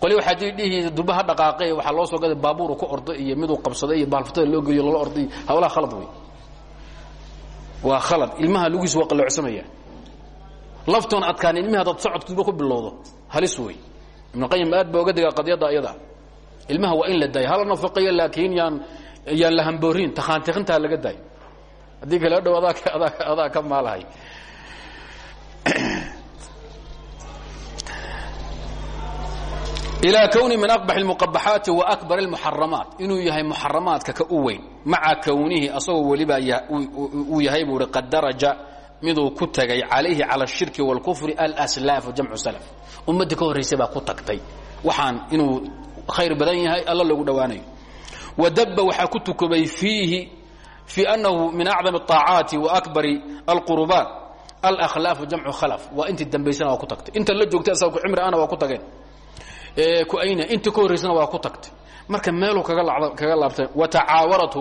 Qoli waxaa jiri dhihi dubaha dhaqaaqe waxaa loo soo gaday baabuuru ku orday iyo miduu qabsaday iyo baalfutada loo geliyo lala orday hawlaha khalad wey. Waa khalad. Ilmaha lugiis waa qalloocsamaya laftoon adkaan ilmihi hadaad socodkuba ku bilowdo halis wey. Ibnu qayim aad ba oga digaa qadiyadda iyada ilmaha waa in la daayo. Hala nafaqeeyo laakiin yaan yaan la hamboorin takhaantiqintaa laga daayo. Haddii kale dhow adaa adaa adaa ka maalahay ilaa kowni min aqbax اlmuqabaxaati wa akbar اlmuxaramaat inuu yahay muxaramaadka ka u weyn maca kownihi asagoo weliba uu yahay buu i qad daraja miduu ku tagay calayhi cala الshirki wاlkufri alslaafu jamcu salaf ummaddii ka horraysay baa ku tagtay waxaan inuu khayr badan yahay alla loogu dhowaanayo wadaba waxaa ku tukubay fiihi fii annahu min acdam الطaacaati waakbari alqurubaat alakhlaafu jamcu khalaf waa intii dambaysana waa ku tagtay inta la joogtay asaga ku cimri ana waa ku tageen kuayna inta ka horraysana waa ku tagtay. Marka meeluu kaga laabtay watacaawaratu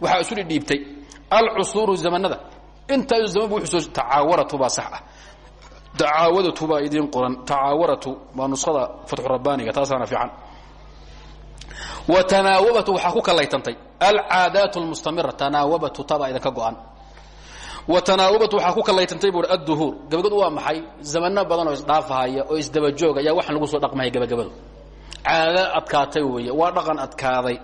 waxaa isu dhidhiibtay. Alcusuuru zamanada intaas zaman bu soo tacaawaratu baa sax ah. Tacaawadatu baa idiin qoran tacaawaratu waa nuskhada fatxu rabbaaniga taasaana fiican. Wa tanaawabatu waxaa ku kallaytantay alcaadaat اlmustamira tanaawabatu tabaa idinka go-an wa tanaawabatu waxaa ku kallaytantay buui adduhuur gabagadu waa maxay zamano badan oo isdhaafahaya oo isdabajoog ayaa waxaan lagu soo dhaqmaya gabagabadu caado adkaatay weeye waa dhaqan adkaaday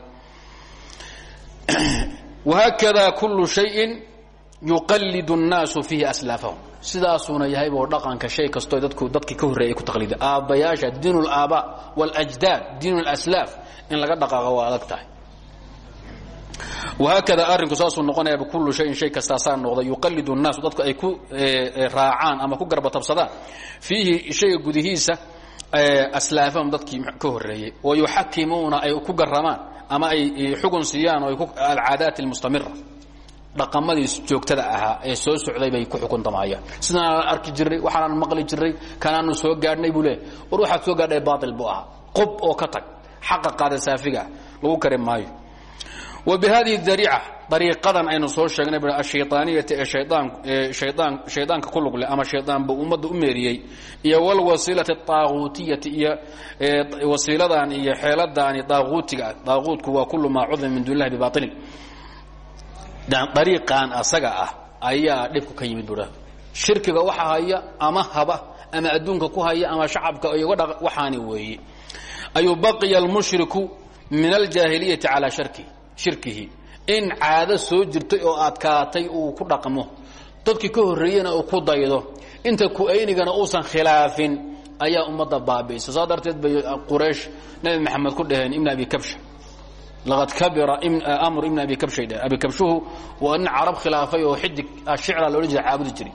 *clears throat* wahaakada kullu shayin yuqallid الnaasu fiihi aslaafahum sidaasuuna yahaybo dhaqanka shay kastoo dadku dadkii ka horreeyay ku taqliida aabbayaasha diin اlaabaa wاlajdaad diin اlaslaaf in laga dhaqaaqo waa adag tahay wahaakada arrinku saasuu noqonayaaba kullu shayin shay kastaasaa noqda yuqallid الnaasu dadku ay ku raacaan ama ku garbatabsadaan fiihi shayga gudihiisa aslaafahum dadkii ka horreeyey wa yuxakimuuna ay ku garamaan ama ay xugun siiyaan oo alcaadaat اlmustamira dhaqamadii joogtada ahaa ee soo socday bay ku xukuntamayaan sidaanaan arki jirnay waxaanaan maqli jirnay kanaanu soo gaadhnay buu leeyahy war waxaad soo gaadhay baail buu ahaa qob oo ka tag xaqa qaada saafigaah lagu kari maayo wa bi hadihi dariica dariiqadan aynu soo sheegnay ashayطaaniyati ee shaydaanka ku lugle ama shaydaanba ummadda u meeriyey iyo wlwasiilati طaaquutiyati iyo wasiiladan iyo xeeladaani daaquutiga daaquutku waa kulu maa cudima min dun illahi bibailin dariiqan asaga ah ayaa dhibku ka yimid bua shirkiga waxa haya ama haba ama adduunka ku haya ama shacabka waxaani weeye. Ayuu baqiya almushriku min aljaahiliyati calaa sharki shirkihi. In caado soo jirtay oo adkaatay uu ku dhaqmo. Dadkii ka horreeyena uu ku daydo. Inta ku-aynigana uusan khilaafin ayaa ummadda baabi'isa. Saa darteed bay quraysh nabi maxamed ku dhaheen ibn abi kabsha laqad kabira amr ibn abi kabshay dheh abi kabshuhu waa nin carab khilaafay oo xidig shicra la odhan jira caabudi jiray.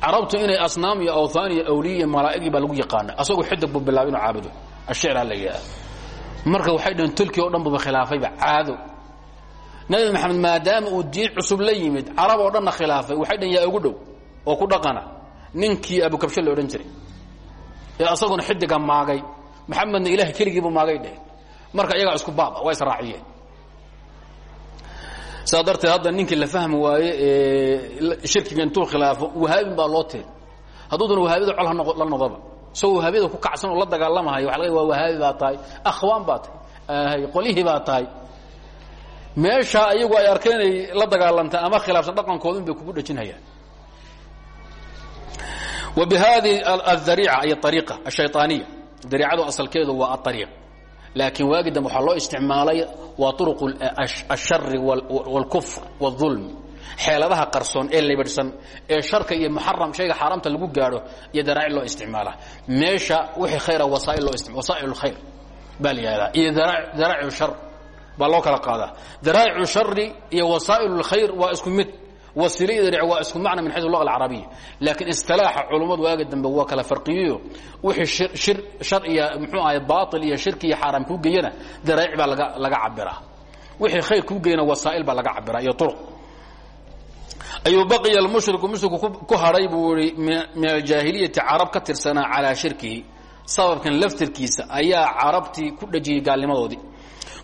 Carabtu inay asnaam iyo awthaan iyo awliya malaa'igii baa lagu yaqaana asagoo xidig buu bilaabay inuu caabudo. Ashicra la yidhaah marka waxay dhaheen tolkii o dhan buba khilaafayba caado. Nabi maxamed maadaama uu diin cusub la yimid carab oo dhanna khilaafay waxay dhaheen yaa ugu dhow oo ku dhaqana ninkii abukabshe la odhan jiray ee asaguna xidiga maagay maxamedna ilahay keligiibu maagay dheh marka iyagaa isku baaba waa israaciyeen saa darteed hadda ninkii la fahmi waaye ee shirkiga intuu khilaafo wahaabin baa loo tiri hadduuduna wahaabida col la noqdoba isagoo wahaabiyada ku kacsan oo la dagaalamahayo waa laga waa wahaabi baa tahay akhwaan baa tahay qolyihii baa tahay meesha ayagu ay arkeen inay la dagaalantay ama khilaafsan dhaqankoodun bay kugu dhejinhayaan wa bi hadihi adariica ay ariiqa ashayطaaniya dariicadu asalkeedu waa aariiq laakiin waagi dambe waxaa loo isticmaalay waa uruq ashari wاlkufr wاظulm xeeladaha qarsoon ee libidhsan ee sharka iyo muxaram shayga xaaraamta lagu gaadho iyo daraa'ic loo isticmaala. Meesha wixii khayra wasaail اlkhayr baa la yihahdaa iyo daraa'ic shar baa loo kala qaadaa. Daraa'ic shari iyo wasaa'il اlkhayr waa isku mid wasiile iyo dariic waa isku macna min xaysu luga alcarabiya. Laakiin istilaaxa culummadu waaga dambe waa kala farqiyeyo wixii shar iyo muxuu ahay baatil iyo shirki iyo xaaraam kuu geeyana daraa'ic baa laga cabiraa wixii khayr kuu geeyana wasaa'il baa laga cabiraa iyo turuq ayuu baqiya almushriku mushriku ku hadhay buu yihi min aljaahiliyati carab ka tirsanaa calaa shirkihi sababkan laftirkiisa ayaa carabtii ku dhejiyey gaalnimadoodii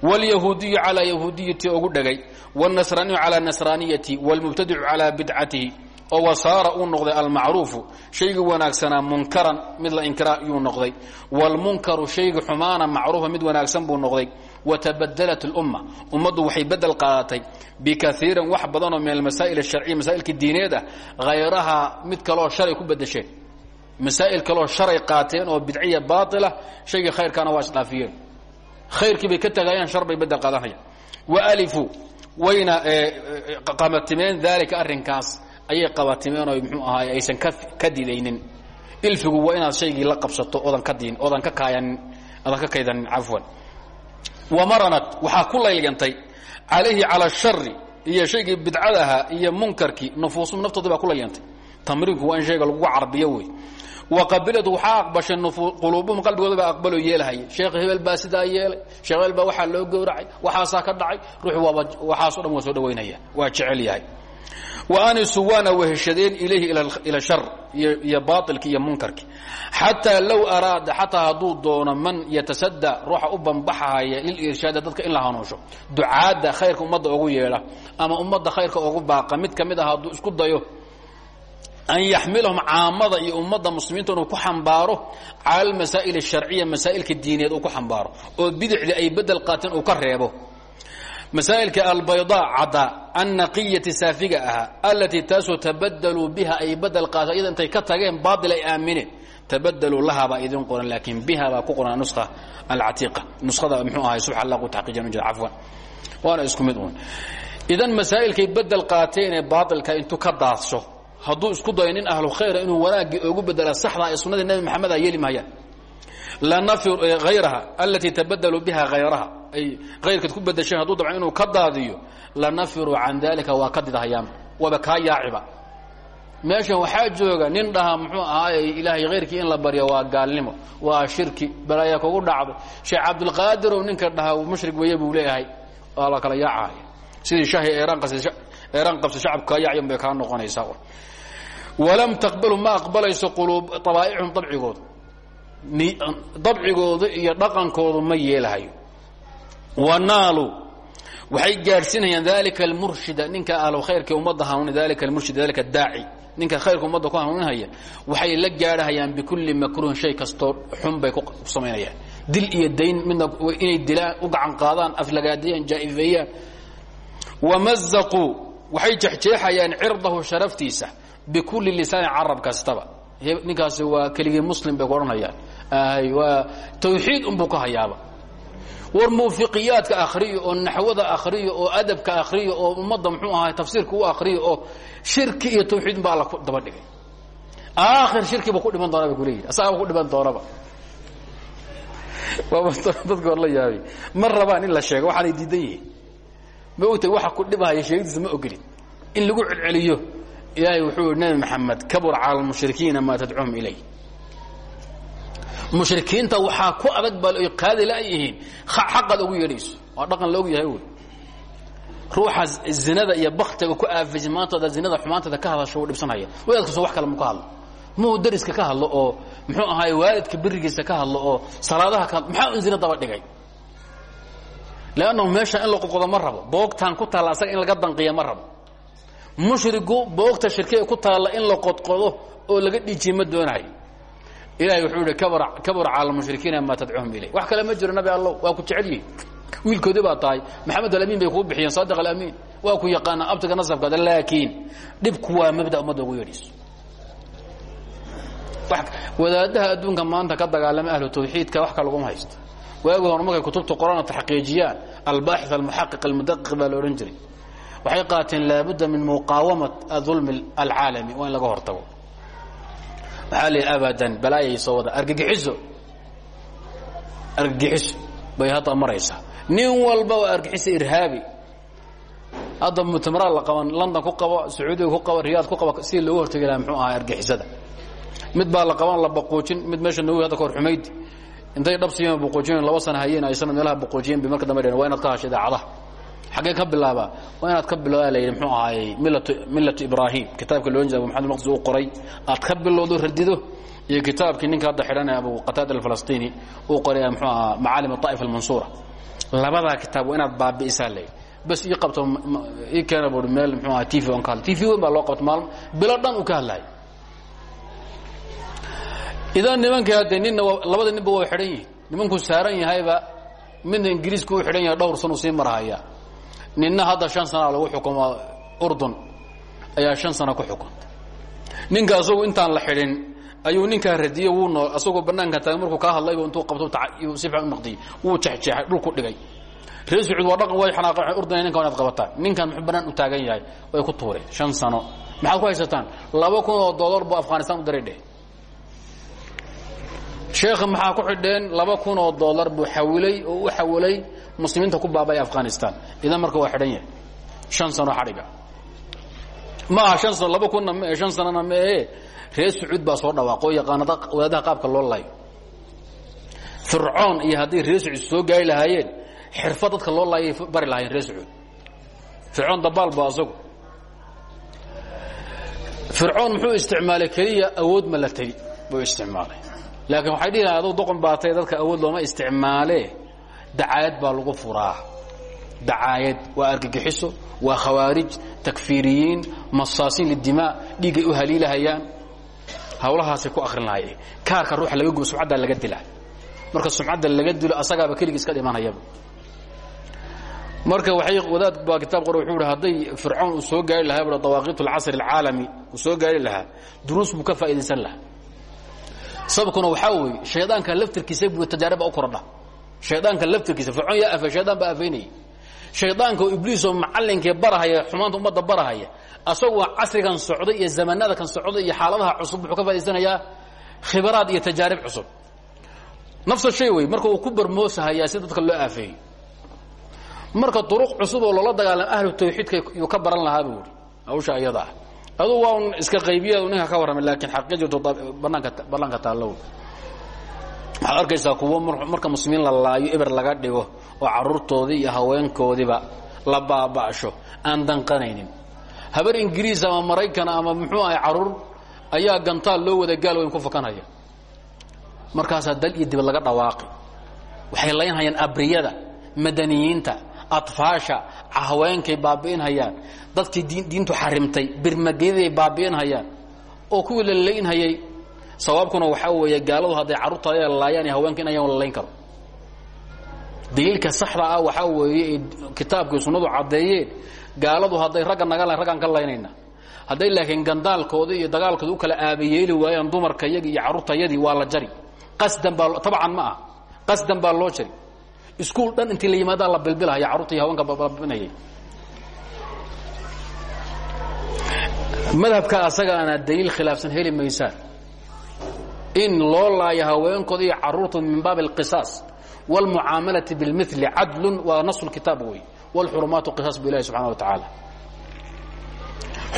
wاlyahuudiyu calىa yahuudiyati ugu dhegay wاlnasraaniyu calىa nasraaniyati wاlmubtadicu calىa bidcatihi oo wasaara uu noqday almacruufu shaygii wanaagsanaa munkaran mid la inkiraa yuu noqday wاlmunkaru shaygi xumaana macruufa mid wanaagsan buu noqday wtabadalat اlumma ummaddu waxay bedel qaadatay bikaiirin wax badanoo min almasaa'il اsharciya masaa'ilka diineed ah hayrahaa mid kaleo shalay ku bedesheen masaa'il kaleo shalay qaateen oo bidciya baailah shaygii khayrkaana waa isdhaafiyeen khayrkii bay ka tagayaan shar bay bedel qaadanayaan waalifu wayna qabatimeen daalika arrinkaas ayay qabatimeen oo mxuu ahaay aysan ka didaynin ilfigu waa inaad shaygii la qabsato oodan ka diin oodan ka kaayanin oodan ka kaydanin cafwan wamaranat waxaa ku laylgantay calayhi cala ashari iyo shaygii bidcada ahaa iyo munkarkii nufuusum naftooda baa ku laylgantay. Tamriinku waa in shayga laguga carbiyo wey. Waqabilad waxaa aqbashay quluubuhum qalbigooda baa aqbaloo yeelahaya sheekh hebel baa sidaa yeelay. Sheekh hebel baa waxaa loo gowracay waxaasaa ka dhacay. Ruux waaba waxaaso dhan waa soo dhawaynaya waa jecel yahay wa anisuu waana weheshadeen ilayhi ila shar iyo baailki iyo munkarki. Xataa low araada xataa hadduu doono man yatasada ruuxa u banbaxahaya lilirshaada dadka in la hanuusho ducaadda khayrka ummadda ugu yeedha ama ummadda khayrka ugu baaqa mid ka mid ah hadduu isku dayo an yaxmilahum caamada iyo ummadda muslimiinta inuu ku xambaaro cala almasaa'il asharciya masaa'ilka diineed uu ku xambaaro. Oo bidicdii ay bedel qaateen uu ka reebo masaa'ilka albaydaa caddaa annaqiyati saafiga ahaa allatii taasoo tabadaluu biha ay bedel qaata iyada intay ka tageen baail ay aamineen tabadaluu lahaa baa idin qoran laakiin biha baa ku qoran nuska alcatiiqa. Nuskhada muxuu ahay subxa allah ku taxqiijin jira cafwan. Waana isku mid uun. Idan masaa'ilkay bedel qaateen ee baailka intuu ka daadsho hadduu isku dayo nin ahlu khayra inuu wanaaggii ogu bedela saxda ee sunnadii nebi maxamed a yeeli mahayaan ayraha alatii tabadaluu biha hayraha ay hayrkeed ku bedasheen hadduu dabcan inuu ka daadiyo lanafiruu can dalika waa ka didahayaan waaba kaa yaaciba. Meeshan waxaa jooga nin dhaha muxuu ahaay ilaahay hayrkii in la baryo waa gaalnimo waa shirki balaaya kugu dhacday sheekh cabdulqaadirow ninka dhaha mushrig weeye buu leeyahay waa la kala yaacaya sidii shahi eeraan qabsa shacabka yaacyan bay kaa noqonaysaa walam taqbalu ma aqbalayso quluub abaaicum dabcigooda dabcigoodu iyo dhaqankoodu ma yeelahayo wanaalu. Waxay gaadhsiinayaan dalika almurshida. Ninka ahlu khayrka ummadda hanuuni dalika almurshid dalika daaci ninka khayrka ummadda ku hanuuninhaya waxay la gaadhahayaan bikulli makruhin shay kastoo xun bay ku samaynayaan dil iyo dayn midna inay dilaan u gacan qaadaan aflagaadiyaan jaa'ifeeyaan. Wamazaquu waxay jexjeexayaan cirdahu sharaftiisa bikulli lisaani carab kastaba. Ninkaasi waa keligii muslim bay ku odhanayaan. Waa tawxiid unbuu ka hayaaba war muufiqiyaadka akhriyo oo naxwada akhriyo oo adabka akhriyo oo ummadda muxuu ahay tafsiirka u akhriyo oo shirki iyo tawxiid baa ku daba dhigay. Aakhir shirkiba ku dhiman doona bay kuleeyihi asagaba ku dhiman doonaba. Dadka hor la yaabay. Ma rabaan in la sheego waxaanay diidan yihiin. Ma ogtahay waxa ku dhibahaya sheegadiisa ma ogolin in lagu celceliyo ilaahay wuxuu nabi maxamed kabur cala almushrikiina maa tadcuuhum ilay mushrikiinta waxaa ku adag baa qaadi layihiin xaqaad ugu yeedhayso. Waa dhaqan la og yahay wy ruuxa zinada iyo baktiga ku aafisay maanta zinada xumaanteeda ka hadasho u dhibsanaya. Wadaadkaso wax kale mu ka hadlo. Muu dariska ka hadlo oo muxuu ahaay waalidka berigiisa ka hadlo oo salaadaha ka maxaa zina daba dhigay? Leannahu meesha in la qoqodo ma rabo. Ku taalla in laga danqiya ma rabo. Boogta shirkiga ku taalla in la qodqodo oo laga dhiijiye ma ilahay wuxuu yihi kabura cala mushrikiina maa tadcuhum ilay wax kale ma jiro nabi allow waa ku jecel yihiin wiilkoodii baa tahay maxamed alamin bay kuu bixiyeen saadiq alamin waa ku yaqaanaa abtiga nasabkaada laakiin dhibku waa mabda ummadda ugu yeedhayso wadaadaha adduunka maanta ka dagaalama ahlu tawxiidka wax ka laguma haysto. Waagi hore markay kutubta qoraan taxqiijiyaan albaaxith almuxaqiq almudaqiq baa la odhan jiray. Waxay qaateen laabudda min muqaawamat adulmi alcaalami waa in laga hortago waxaa la abadan balaayay soo wada argagixiso argagixiso bay hadda maraysaa nin walba waa argagixisa irhaabi. Hadda mutamaraad la qaban london ku qabo sacuudiga ku qabo riyaad ku qabo si loogu hortagi laha muxuu ahaa argagixisada. Mid baa la qaban la baquujin mid meesha noogi hadda kahor xumayd. Intay dhab siiyeen baquujin laba sana hayeen aysan meelaha baquujiyeen bay marka dambe dheen waa inaad ka hasho idaacadaha xaggee ka bilaabaa waa inaad ka bilowdaa la yidhi muxuu ahaayey millatu ibraahim. Kitaabka loo jeeda abu maxamed maqdis uu qoray. Aad ka bilowdo radido iyo kitaabkii ninka hadda xidhan ee abu qataada alfalastiini uu qoray muxuu ahaa macaalim aطaa'if almansuura. Labadaa kitaab waa inaad baabi'isaa la yidhi bas ii qabto ii keena bui meel muxuu aha t v on ka hadlay. T v weyn baa loo qabto maalmo bilo dhan uu ka hadlayo idan nimankii haddee nina labada ninba waa xidhan yihiin nimankuu saaran yahayba midna ingiriiska u xidhan yahay dhowr sanuu sii marahaya ninna hadda shan sanaa lagu xukumo urdun ayaa shan sano ku xukuntay ninka asagu intaan la xidhin ayuu ninkaa radiye wuu nool asagoo banaanka taagay markuu kaa hadlayba intuu qabto si fiican u naqdiyey wuu jexjeexay dhulku dhigay. Reer sacuud waa dhaqan way xanaaqeen urdun ninkan inaad qabataan. Ninkan muxuu banaan u taagan yahay? Way ku tuureen shan sano. Maxaad ku haysataan? Laba kun oo dollar buu afghanistan u daray dheh sheekha maxaa ku xidheen? Laba kun oo dollar buu xawilay oo u xawilay muslimiinta ku baaba'ay afghanistan. Idan marka waa xidhan yahay. Shan sano xadhiga. Ma aha an sano laba kunna mae shan sanona mae reer sacuud baa soo dhawaaqo yaqaanada wadaadaha qaabka loo layo fircoon iyo haddii reer sacuud soo gaari lahaayeen xirfad dadka loo laayay bari lahaayeen reer sacuud. Fircoon dabaal ba asagu. Fircoon muxuu isticmaalay keliya awood ma la tegi buu isticmaalay. Laakiin waxay dhihi lahay aduu doqon baatay dadka awood looma isticmaale dacaayad baa lagu furaa. Dacaayad waa argagixiso waa khawaarij takfiiriyiin masaasiin lidimaa dhiiggay u haliilahayaan. Hawlahaasay ku akrin lahaye kaarka ruuxa laga gubo sumcaddaa laga dila. Marka sumcadda laga dilo asagaaba keligii iska dhimanayaba marka waay wadaad baa kitaab qor wuxuu hi hadday fircoon uu soo gaari lahaa bui dawaaqiit alcasr alcaalami uu soo gaari lahaa. Duruus buu ka faa'idaysan lahaa. Sababkuna waxaa weeye shaydaanka laftirkiisa buu tajaariba u kordha shaydaanka laftirkiisa fircoon yaa afay shaydaan baa afaynayay shaydaanka oo ibliisoo macallinkee barahaya xumaanta ummadda barahaya asagu waa casrigan socday iyo zamanada kan socday iyo xaaladaha cusub wuxuu ka faa'idaysanayaa khibaraad iyo tajaarib cusub. Nafsa shay wey marka uu ku barmoosahayaa si dadka loo aafeeyo marka duruq cusub oo loola dagaalamo ahlu tawxiidka yuu ka baran lahaa buu ihi hawsha iyada ah. Aduu waa un iska qaybiyaadu ninka ka warramay laakiin banaanka bannaanka taallow waxaad arkaysaa kuwo marka muslimiin la laayo eber laga dhigo oo carruurtoodii iyo haweenkoodiiba la baaba'sho aan danqanaynin. Habar ingiriis ama maraykan ama muxuu ahay carruur ayaa gantaal loo wada gaal weyn ku fakanhaya markaasaa dal iyo dibad laga dhawaaqi. Waxay laynhayaan abriyada madaniyiinta atfaasha haweenkay baabi'inhayaan dadkii diintu xarimtay birmageeday baabi'inhayaan oo kuwii la laynhayay sawaabkuna waxaa weeye gaaladu hadday carruurtaada laayaan haweenka in ayaan la layn karo. Daliilka saxda ah waxaa weeye kitaabkii sunnadu caddeeyeen gaaladu hadday ragga naga layn raggaan ka laynayna. Hadday laakiin gandaalkooda iyo dagaalkooda u kala aabayeeli waayaan dumarka yagii iyo carruurtayadii waa la jari. Qasdan baa tabcan ma ah qasdan baa loo jari. Iskuul dhan intii la yimaadaa la bilbilahaya carruurta iyo haweenka babinayay madhabka asagaana daliil khilaafsan heli maysaan in loo laayo haweenkooda iyo carruurtooda min baabi alqisaas wاlmucaamalati biاlmili cadlu waa nas kitaab wey wاlxurumaatu qisaas bu ilahi subxana wa tacaala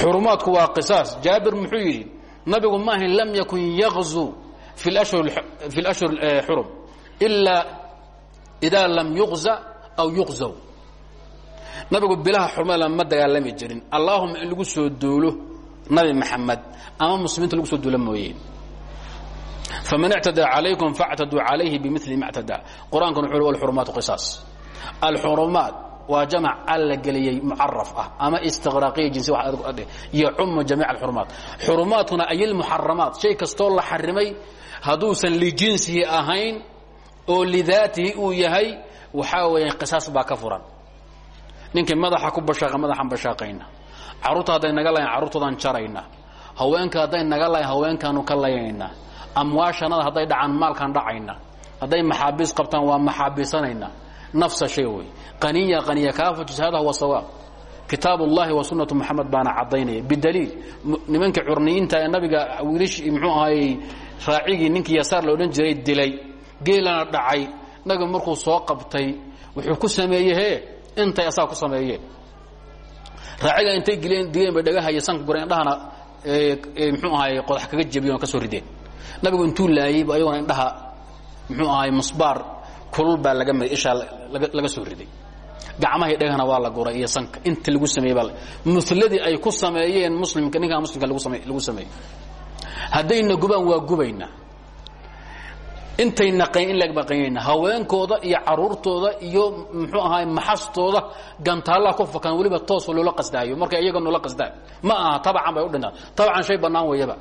xurumaadku waa qisaas jaabir muxuu yidhi nabigu maahayn lam yakun yaqzu fi اlashhur xurum ilaa idaa lam yuqza aw yuqzaw nabigu bilaha xurmada ma dagaalami jirin allaahuma in lagu soo duulo nabi maxamed ama muslimiinta lagu soo duulo mooyeen faman اctadaa calaykum faاctaduu calayhi bimili ma اctadaa qur-aankan wuxu ui alxurumaatu qisaas alxurumaat waa jamac alla geliyey mucaraf ah ama istiqraaqiya jinsi yacumu jamiic alxurumaat xurumaadkuna ay lmuxaramaat shay kastoo la xarimay hadduusan lijinsihi ahayn oo lidaatihi uu yahay waxaa weeya qisaas baa ka furan ninkii madaxa ku bashaaqa madaxaan bashaaqayna carruurta hadday naga layan carruurtoodaan jarayna haweenka hadday naga layan haweenkaanu ka layanayna amwaashanada hadday dhacaan maalkaan dhacayna hadday maxaabiis qabtaan waa maxaabiisanayna nafsa shay wey qaniya qaniya kaafujis hada huwa sawaab. Kitaab ullahi wa sunnatu moxamed baana caddaynaya. Bidaliil nimankii curniyiinta ee nabiga wiilish muxuu ahaayey raacigii ninkii yasaar la odhan jiray dilay. Geelana dhacay. Nabiga markuu soo qabtay wuxuu ku sameeyey he intay asaga ku sameeyeen raaciga intay dileen bay dhagahaya sanka gureen indhahana muxuu ahaay qodax kaga jebiyeen oo ka soo rideen nabigu intuu laayeyba ayagona indhaha muxuu ahaay musbaar kulul baa laga mari ishaa laga soo riday. Gacmahay dhagahana waa la guray iyo sanka. Inta lagu sameeyey baa musladii ay ku sameeyeen muslimka ninkaa muslimka lagu same lagu sameeyey. Haddayna gubaan waa gubaynaa intay naqayn in lagbaqaynayna haweenkooda iyo caruurtooda iyo muxuu ahaay maxastooda gantaallaa ku fakan weliba toosoo loola qasdaayo. Markay iyaga noola qasdaan ma aha tabacan bay u dhintaan tabacan shay bannaan weeyaba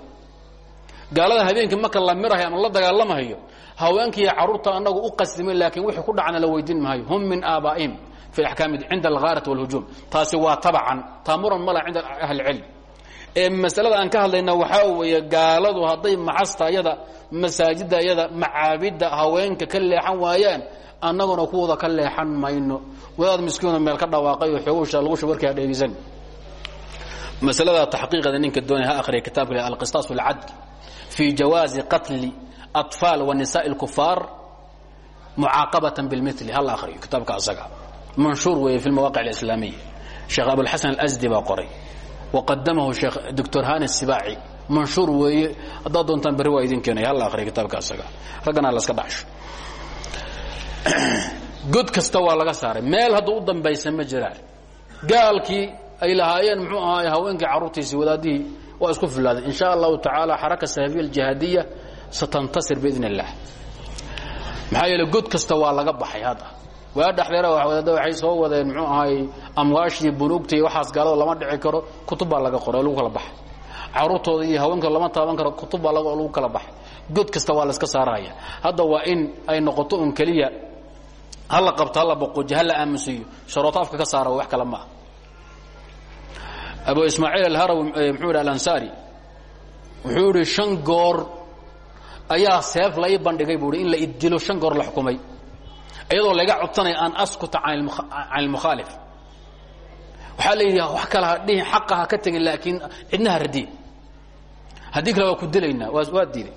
gaalada habeenkii marka la mirahay ama la dagaalamahayo haweenka iyo carruurta annagu u qasdimay laakiin wixii ku dhacana la weydiin maayo. Hum min aabaa'ihim fi axkaami cinda alghaarati walhujuum taasi waa tabacan taamuran mala cinda ahli cilm. Ee masalada aan ka hadlayna waxaa weeye gaaladu hadday maxasta yada masaajidda haweenka ka leexan waayaan annaguna kuwooda ka leexan mayno. Wadaad miskiino meel ka dhawaaqay oo xoogusha lagu shabarkaa dheegeysan masalada taxqiiqada ninka doonaya ha akhriya kitaabka alqistaas alcadl fii jawaazi qatli aطfaal wa nisaءi اlkufaar mucaaqabatan bilmili hal akhriyo kitaabka asaga manshuur weeye fi lmawaaqic اlislaamiya sheekh abulxasan alasdi baa qoray waqadamahu sheekh doctor hani sibaaci manshuur weeye haddaad doontaan berri waa idin keenaya hal akhriyo kitaabka asaga raggana laska dhacsho god kasta waa laga saaray meel hadda u dambaysa ma jiraan gaalkii ay lahaayeen muxuu ahaay haweenkii carruurtiisii wadaadihii waa isku filaaday in sha allahu tacaala xaraka salafiya aljihaadiya satantasir biidn اllah maxaa yeele god kasta waa laga baxay hadda. Waa dhexdeera wadaada waxay soo wadeen muxuu ahaay amwaashii bunuugtii waxaas gaalada lama dhici karo kutub baa laga qoray oo lagu kala baxay. Carruurtooda iyo haweenka lama taaban karo kutub baa lagu kala baxay. God kasta waa la iska saaraya. Hadda waa in ay noqoto un keliya hala qabto hala boqoji hala aamusiyo sharooto afka ka saara wax kale ma. ah abu ismaaciil alharawi muxuu yidhi alansaari wuxuu yidhi shan goor ayaa seef lai bandhigay buu hi in la idilo shan goor la xukumay iyadoo laga codsanaya an askuta can ilmukhaalif waxaa la yidhi wax kale ha dhihin xaqa ha ka tegin laakiin cidna ha radiin. Haddii kale waa ku dilaynaa waa diiday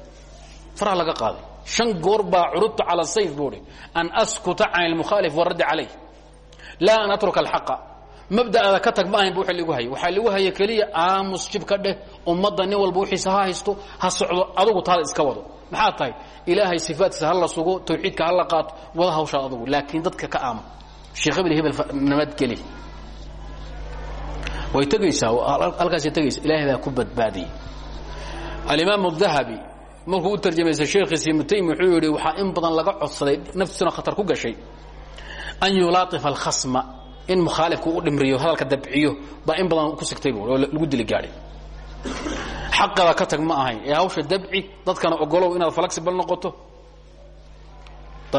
faraha laga qaaday. Shan goor baa curudtu cala sayf buu hi an askuta can ilmukhaalif waraddi calayh laa an atruka alxaqa mabda'ada ka tag ma ahayn bu wa lagu hayay. Waxaa lagu haya keliya aamus jib ka dheh ummadda nin walba wixiisa ha haysto ha socdo adugu taada iska wado. Maxaa tahay? Ilaahay sifaadkiisa hala sugo tawxiidka hala qaato wada hawshaa adugu. Laakiin dadka ka aama. Sheekh hebel hebel nabadgeli way tegaysaa halkaasay tegaysa ilaahay baa ku badbaadiyey. Alimaam adahabi markuu u tarjamaysa sheekhiisi ibnu taymi wuxuu yidhi waxaa in badan laga codsaday naftiisuna khatar ku gashay an yulaaطifa alkhasma in mukhaalifku u dhimriyo hadalka dabciyo baa in badan ku sigtay oo lagu dili gaadhay. Xaqada ka tag ma ahayn ee hawsha dabci dadkana ogolow inaad flexible noqoto.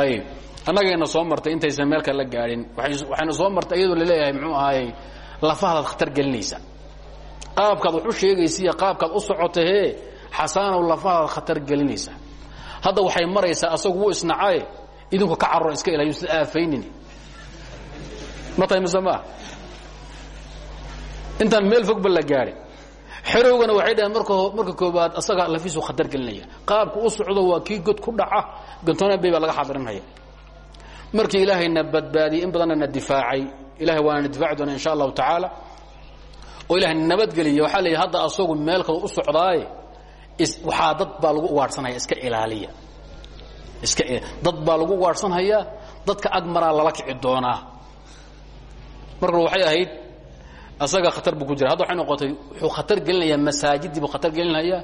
Ayib annagayna soo martay intaysan meel kale la gaadhin waxayna soo martay iyadoo la leeyahay muxuu ahaayey lafahadaad khatar gelinaysa. Qaabkaad wax u sheegaysa iyo qaabkaad u socota hee xasaanow lafahadaad khatar gelinaysa. Hadda waxay maraysaa asagu wuu isnacaye idinku ka carro iska ilayo sida aafaynin ma tahay mise maa intaan meel fogba la gaadhin xerowgana waxay dhaheen marka koobaad asaga lafiisu khatar gelinaya. Qaabku u socdo waa kii god ku dhaca gantoona bay baa laga xadirinaya markii ilaahayna badbaadiyey in badanna na difaacay. Ilahay waana difaaci doona insha allahu tacaala. Oo ilahay nabadgeliya waxaa leeyahy hadda asagu meel kale u socdaaye waxaa dad baa lagu ugaadhsanhaya iska ilaaliya. Iska dad baa lagu ugaadhsanhayaa dadka agmaraa lala kici doonaa marka waxay ahayd asaga khatar buu ku jira hadda waxay noqotay wuxuu khatar gelinayaa masaajidii buu khatar gelinhayaa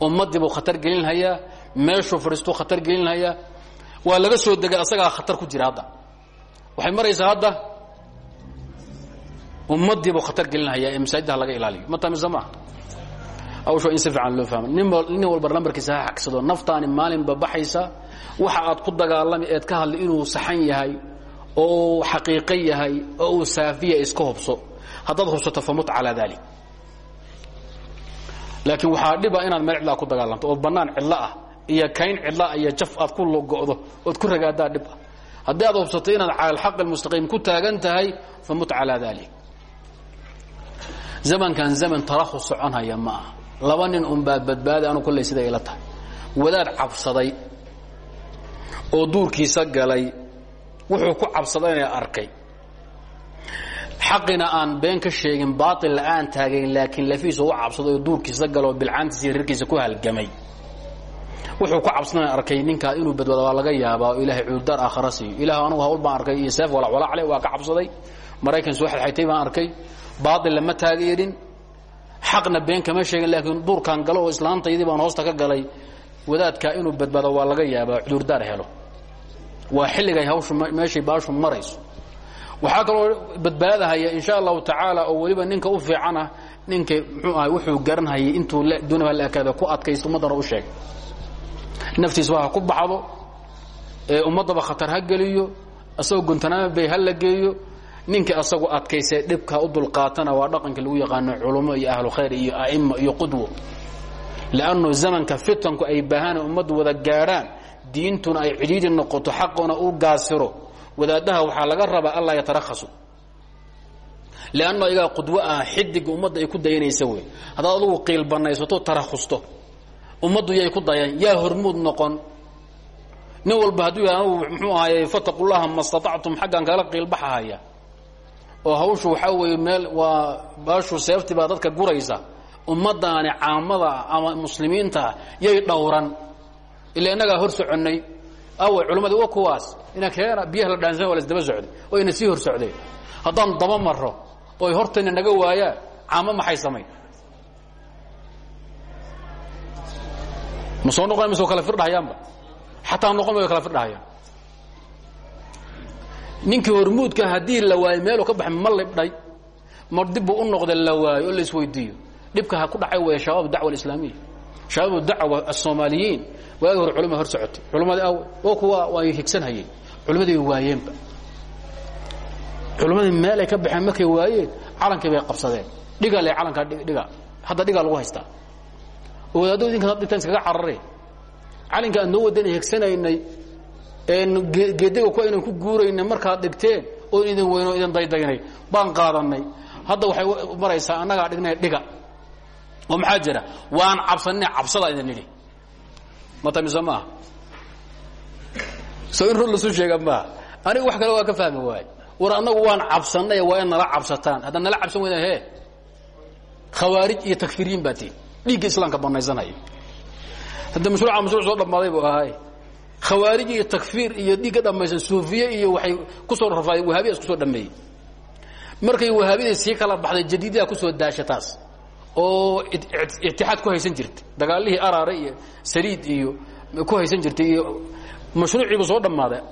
ummaddii buu khatar gelinhayaa meeshuu fadhiistuu khatar gelinhayaa waa laga soo degay asagaa khatar ku jira hadda. Waxay maraysaa hadda ummadii buu khatar gelinhayaa ee masaajidda laga ilaaliyo. Ma tamise maaha hawsha in si fiican loo fahma nin walba lambarkiisa ha xagsado naftaani maalinba baxaysa. Waxa aad ku dagaalami eed ka hadlay inuu saxan yahay oo xaqiiqo yahay oo uu saafiya iska hubso. Haddaad hubsato famut calaa dalik laakiin waxaa dhiba inaad meel cidlaa ku dagaalamto oo bannaan cidlo ah iyo kayn cidla iyo jaf aad ku logo'do ood ku ragaadaa dhib ah. Haddii aad hubsato inaad cala alxaq almustaqiim ku taagan tahay famut calaa dalik zamankan zaman tarahu soconhaya ma aha. Laba nin unbaa badbaadi anu kolley siday ila tahay. Wadaad cabsaday oo duurkiisa galay wuxuu ku cabsadayna arkay. Xaqina aan been ka sheegin baail aan taagayn laakiin lafiisa u cabsaday oo duurkiisa galo bilcaantiisa reerkiisa ku halgamay. Wuxuu ku cabsadana arkay ninkaa inuu badbaado waa laga yaabaa oo ilaahay cuurdaar aakhara siiyo. Ilah anugu hawl baan arkay iyo seef walacwalacle waa ka cabsaday. Maraykan soo xadxaytay baan arkay. Baail lama taageerin. Xaqna been kama sheegin laakiin duurkaan galo oo baan hoosta ka galay. Wadaadkaa inuu badbaado waa laga yaabaa cudurdaar helo waa xilligay hawshu meeshay baashu marayso. Waxaa kaloo badbaadahaya insha allahu tacaala oo weliba ninka u fiicanah ninka mxuu ahay wuxuu garanhayay intuu duuniba la ekaada ku adkaysto ummaddana u sheegay. Naftiisba ha ku baxdo ee ummaddaba khatar ha geliyo asagoo guntanaama bay ha la geeyo ninkii asagu adkaysee dhibka u dulqaatana waa dhaqanka lagu yaqaano culummo iyo ahlu khayr iyo a'imo iyo qudwo. Lannu zamanka fitanku ay baahaan ummaddu wada gaadhaan diintuna ay cidhiidhi noqoto xaquna u gaasiro wadaadaha waxaa laga rabaa allaa yatarakhasu lanno igaa qudwo ah xidiga ummadda ay ku dayanaysa wey. Haddaad adugu qiil banaysato tarakhusto ummaddu yay ku dayan yaa hormuud noqon. Nin walba hadduu yah anugu muxuu ahaye fataqu llaha ma staطactum xaggan kala qiilbaxahaya oo hawshu waxaa weeye meel waa baashu seefti baa dadka guraysa. Ummadaani caamada ama muslimiinta yay dhowran ila innagaa hor soconnay. Awe culammadii wa kuwaas. Ina keena biyaha la dhaansan waa lasdaba socday. Oo ina sii hor socdeen haddaan daba maro oy hortayna naga waayaan caamo maxay samayn ma soo noqon mise kala firdhahayaanba? Xataa noqon way kala firdhahayaan. Ninkii hormuudka haddii la waayo meeluu ka baxay ma libdhay. Ma dibbuu u noqda la waayo oo la isweydiiyo dhibka ha ku dhacay weeye shabaab dacwa alislaamiya shabaab dacwa asoomaaliyiin waagi hore culama hor socotay. Culammadii aw oo kuwa way higsanhayeen culammadii way waayeenba. Culammadii meel ay ka baxeen markay waayeen calankii bay qabsadeen. Dhiga le calankaa dhiga hadda dhigaa lagu haystaa. Oo wadaaddu idinka dhintaan iskaga carareen. Calinka aad noo wadan higsanaynay geediga ku aynan ku guuraynay markaad dhigteen oo idin weyn oo idin daydaynay baan qaadanay. Hadda waxay maraysaa annagaa dhignay dhiga oo maxaa jira? Waan cabsanay cabsada idin nidhi. Mata mise maaha? Soo in run lasu sheega maaha aniga wax kale waa ka fahmi waaye war annagu waan cabsanay waa in nala cabsataan. Haddaan nala cabsan weyda he khawaarij iyo takfiriyin baa tiin dhiigga islaamka banaysanaya hadda mashruuca mashruuc soo dhammaaday buu ahaay khawaarij iyo takfiir iyo dhiigga dhammaysan suufiye iyo waxay ku soo rafaaday wahaabiya isku soo dhameeyey markay wahaabiyada sii kala baxday jadiidaha ku soo daasha taas oo itixaad ku haysan jirtay. Dagaalihii araare iyo saliid iyo ku haysan jirtay iyo mashruuciibu soo dhammaaday.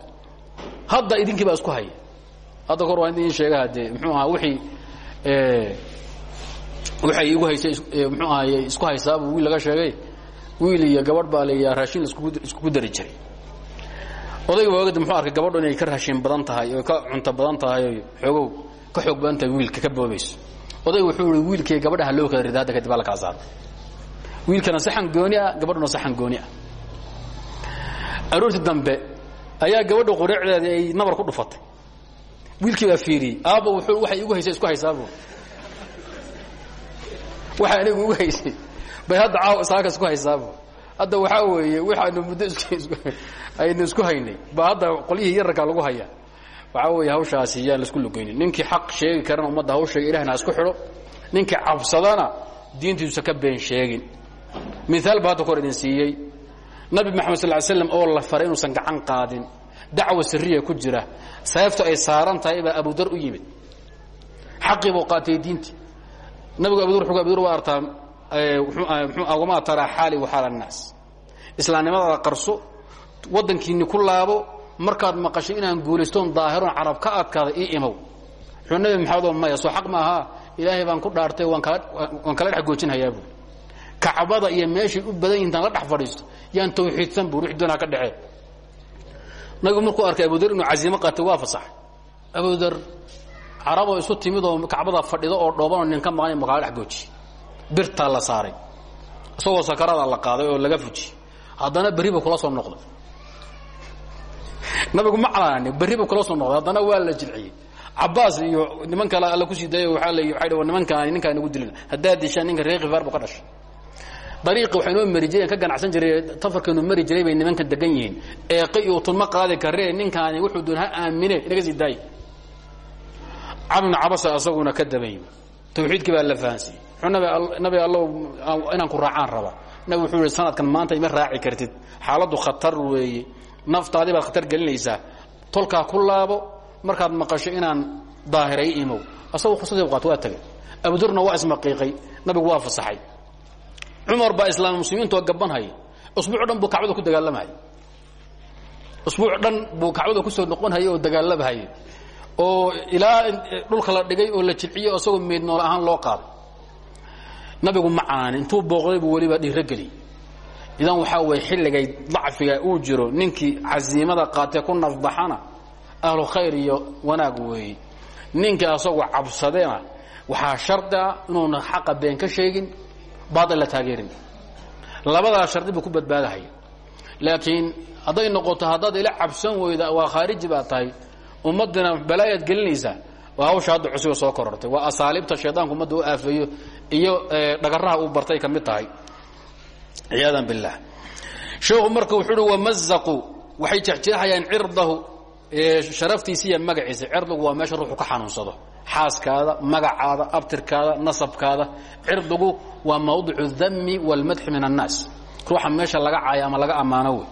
Hadda idinkii baa isku haya hadda kor waa in idin sheegaha dee muxuu ahaa wixii waxay igu haysay muxuu ahaye isku haysaabu wiil laga sheegay. Wiil iyo gabadh baa la raashin iskugu dari jiray. Odayga waagada muxuu arkay gabadho inay ka raashin badan tahay oo ka cunto badan tahay oo xoogow ka xoog badan tahay wiilka ka boobayso odayga wuxuu ihi wiilkii gabadhaha loo kala rida hadda kadib ala kala saara wiilkana saxan gooni ah gabadhuna saxan gooni ah. Aroortii dambe ayaa gabadha qureecdeeda ay nabar ku dhufatay. Wiilkii baa fiiriyey aabba wuxuu waxay igu haysay isku haysaabu waxa anigu igu haysay bay hadda caaw saaka isku haysaabu hadda waxaa weeye waxaanu muddo aynu isku haynay ba hadda qolyihii yararkaa lagu hayaa waxaa weeye hawshaasi yaan la isku lugaynin. Ninkii xaq sheegi karana ummadda hawsheega ilahna isku xidho. Ninkii cabsadana diintiisa ka been sheegin. Miaal ba hadda kor idin siiyey. Nabi maxamed sal slam oo la faray inuusan gacan qaadin. Dacwa siriya ku jira. Seeftu ay saaran tahay baa abudar u yimid. Xaqii buu qaatay diintii nabigu abudar wuxuu abudar waa artaa wama taraa xaali waxaal annaas islaamnimadaada qarso waddankiinni ku laabo markaad maqashay inaan guulaystoon daahiroon carab ka adkaada ii imow. Wuxuu nabi maxamedoo maya soo xaq maahaa ilaahay baan ku dhaartay waan kala dhex goojinhayaa buui kacbada iyo meeshay u badan yihintaan dhex fadhiisto yaan tawxiidsan buu wixii doonaa ka dhexee nabigu markuu arkay abudar inuu casiimo qaatay waa fasaxay abudar caraboo isu timid oo kacbada fadhido oo dhoobanoo nin ka maqan ma kala dhex gooji birtaa la saaray. Isagoo sakarada la qaaday oo laga fuji haddana berriba kula soo noqday nabigu ma calaani berriba kula soo noqday haddana waa la jilciyey. Cabaas iyo niman kale alla ku sii dayo waaa l waa nimankaan ninkaan nagu dilin. Haddaad dishaan ninka reer khifaar bu ka dhashay. Dariiqi waxay noo mari jireen ka ganacsan jiray tafarkeenu mari jiray bay nimankan degan yihiin. Eeqi iyo tunma qaadi karee ninkaani wuxuu doon ha aamine inaga sii daay cabdibn cabasa asaguna ka dabay tawxiidkii baa la fahansiiyey nabi allow inaan ku raacaan raba. Nabi wuxuu yihi sanadkan maanta ima raaci kartid. Xaaladdu khatar weeye naftaadii baad khatar gelinaysaa. Tolkaa ku laabo markaad maqasho inaan daahiray imow asagoo khusadi qaato waa tagay. Abudurna waa ismaqiiqay nabigu waa fasaxay. Cumar baa islaam muslimiintoo gabanhaya usbuuc dhan buu kacbada ku dagaalamahaya usbuuc dhan buu kacbada ku soo noqonhaya oo dagaalamahaya oo ilaa dhulka la dhigay oo la jilciyo isagoo meyd nool ahaan loo qaaday. Nabigu ma canaani intuu booqday buu weliba dhiirogeliy idan waxaa weye xilligay dacfiga uu jiro ninkii casiimada qaatee ku nafbaxana ahlu khayr iyo wanaag weeye ninkii asagoo cabsadena waxaa shardi ah inuuna xaqa been ka sheegin baail la taageerin. Labadaa shardi buu ku badbaadahaya. Laakiin hadday noqoto haddaad ila cabsan weyda waa khaariji baa tahay. Ummaddina balaayaad gelinaysaa waa hawsha hadda cusuba soo korortay. Waa asaaliibta shaydaanku ummadda u aafeeyo iyo dhagaraha uu bartay ka mid tahay ciyaadan biاllah sheekhu marka wuxuu uhi wamazaquu waxay jexjeexayaan cirdahu sharaftiisa iyo magaciisa cirdigu waa meesha ruuxu ka xanuunsado xaaskaada magacaada abtirkaada nasabkaada cirdigu waa mawdicu dami wاlmadxi min الnaas ruuxa meesha laga caayo ama laga ammaano wey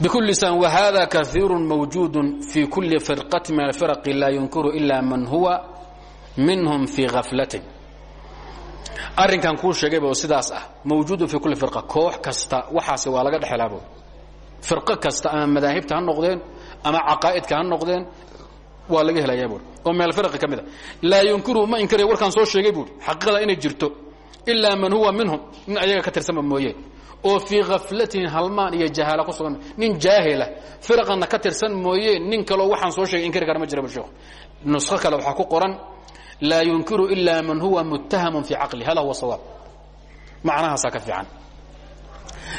bkul san whada kaiiru mawjuud fi kuli firqati min alfirqi laa yunkiru ila man huwa minhum fii gaflatin arrinkan kuu sheegayba oo sidaas ah. Mawjuudun fi kulli firqa koox kasta waxaase waa laga dhexelaabo firqo kasta ama madaahibta ha noqdeen ama caqaa'idka ha noqdeen waa laga helayaa buuri oo min alfirqi ka mid a. Laa yunkiru ma inkiraya warkaan soo sheegay buuri xaqiiqada inay jirto ilaa man huwa minhum nin ayaga ka tirsanba mooye. Oo fii khaflatin halmaan iyo jahaala ku sugan nin jaahila firqana ka tirsan mooye nin kaloo waxaan soo sheegay inkari kara ma jira sheekhu. Nusqo kale waxaa ku qoran laa yunkiru ila man huwa muttahamun fii caqli hada huwa sawaab? Macnahaasaa ka fiican.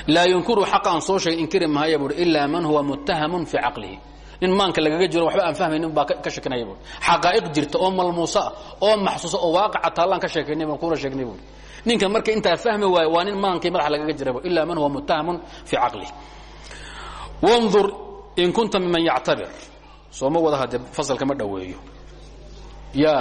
Laa yunkiru xaqa aan soo sheegay inkiri mahaya buui ilaa man huwa muttahamun fii caqlihi. Nin maanka lagaga jiro waxba aan fahmaynin baa ka shakinaya buui xaqaa'iq jirta oo malmuusa ah oo maxsuusa oo waaqaca taallaan ka sheekaynay baan kuula sheegnay buui ninka marka intaa fahmi waayo waa nin maankii madaxa lagaga jira ila man huwa muttahamun fii caqlihi. Wandur in kunta miman yactabir. Sooma wada hadee fasalka ma dhoweeyo. Ya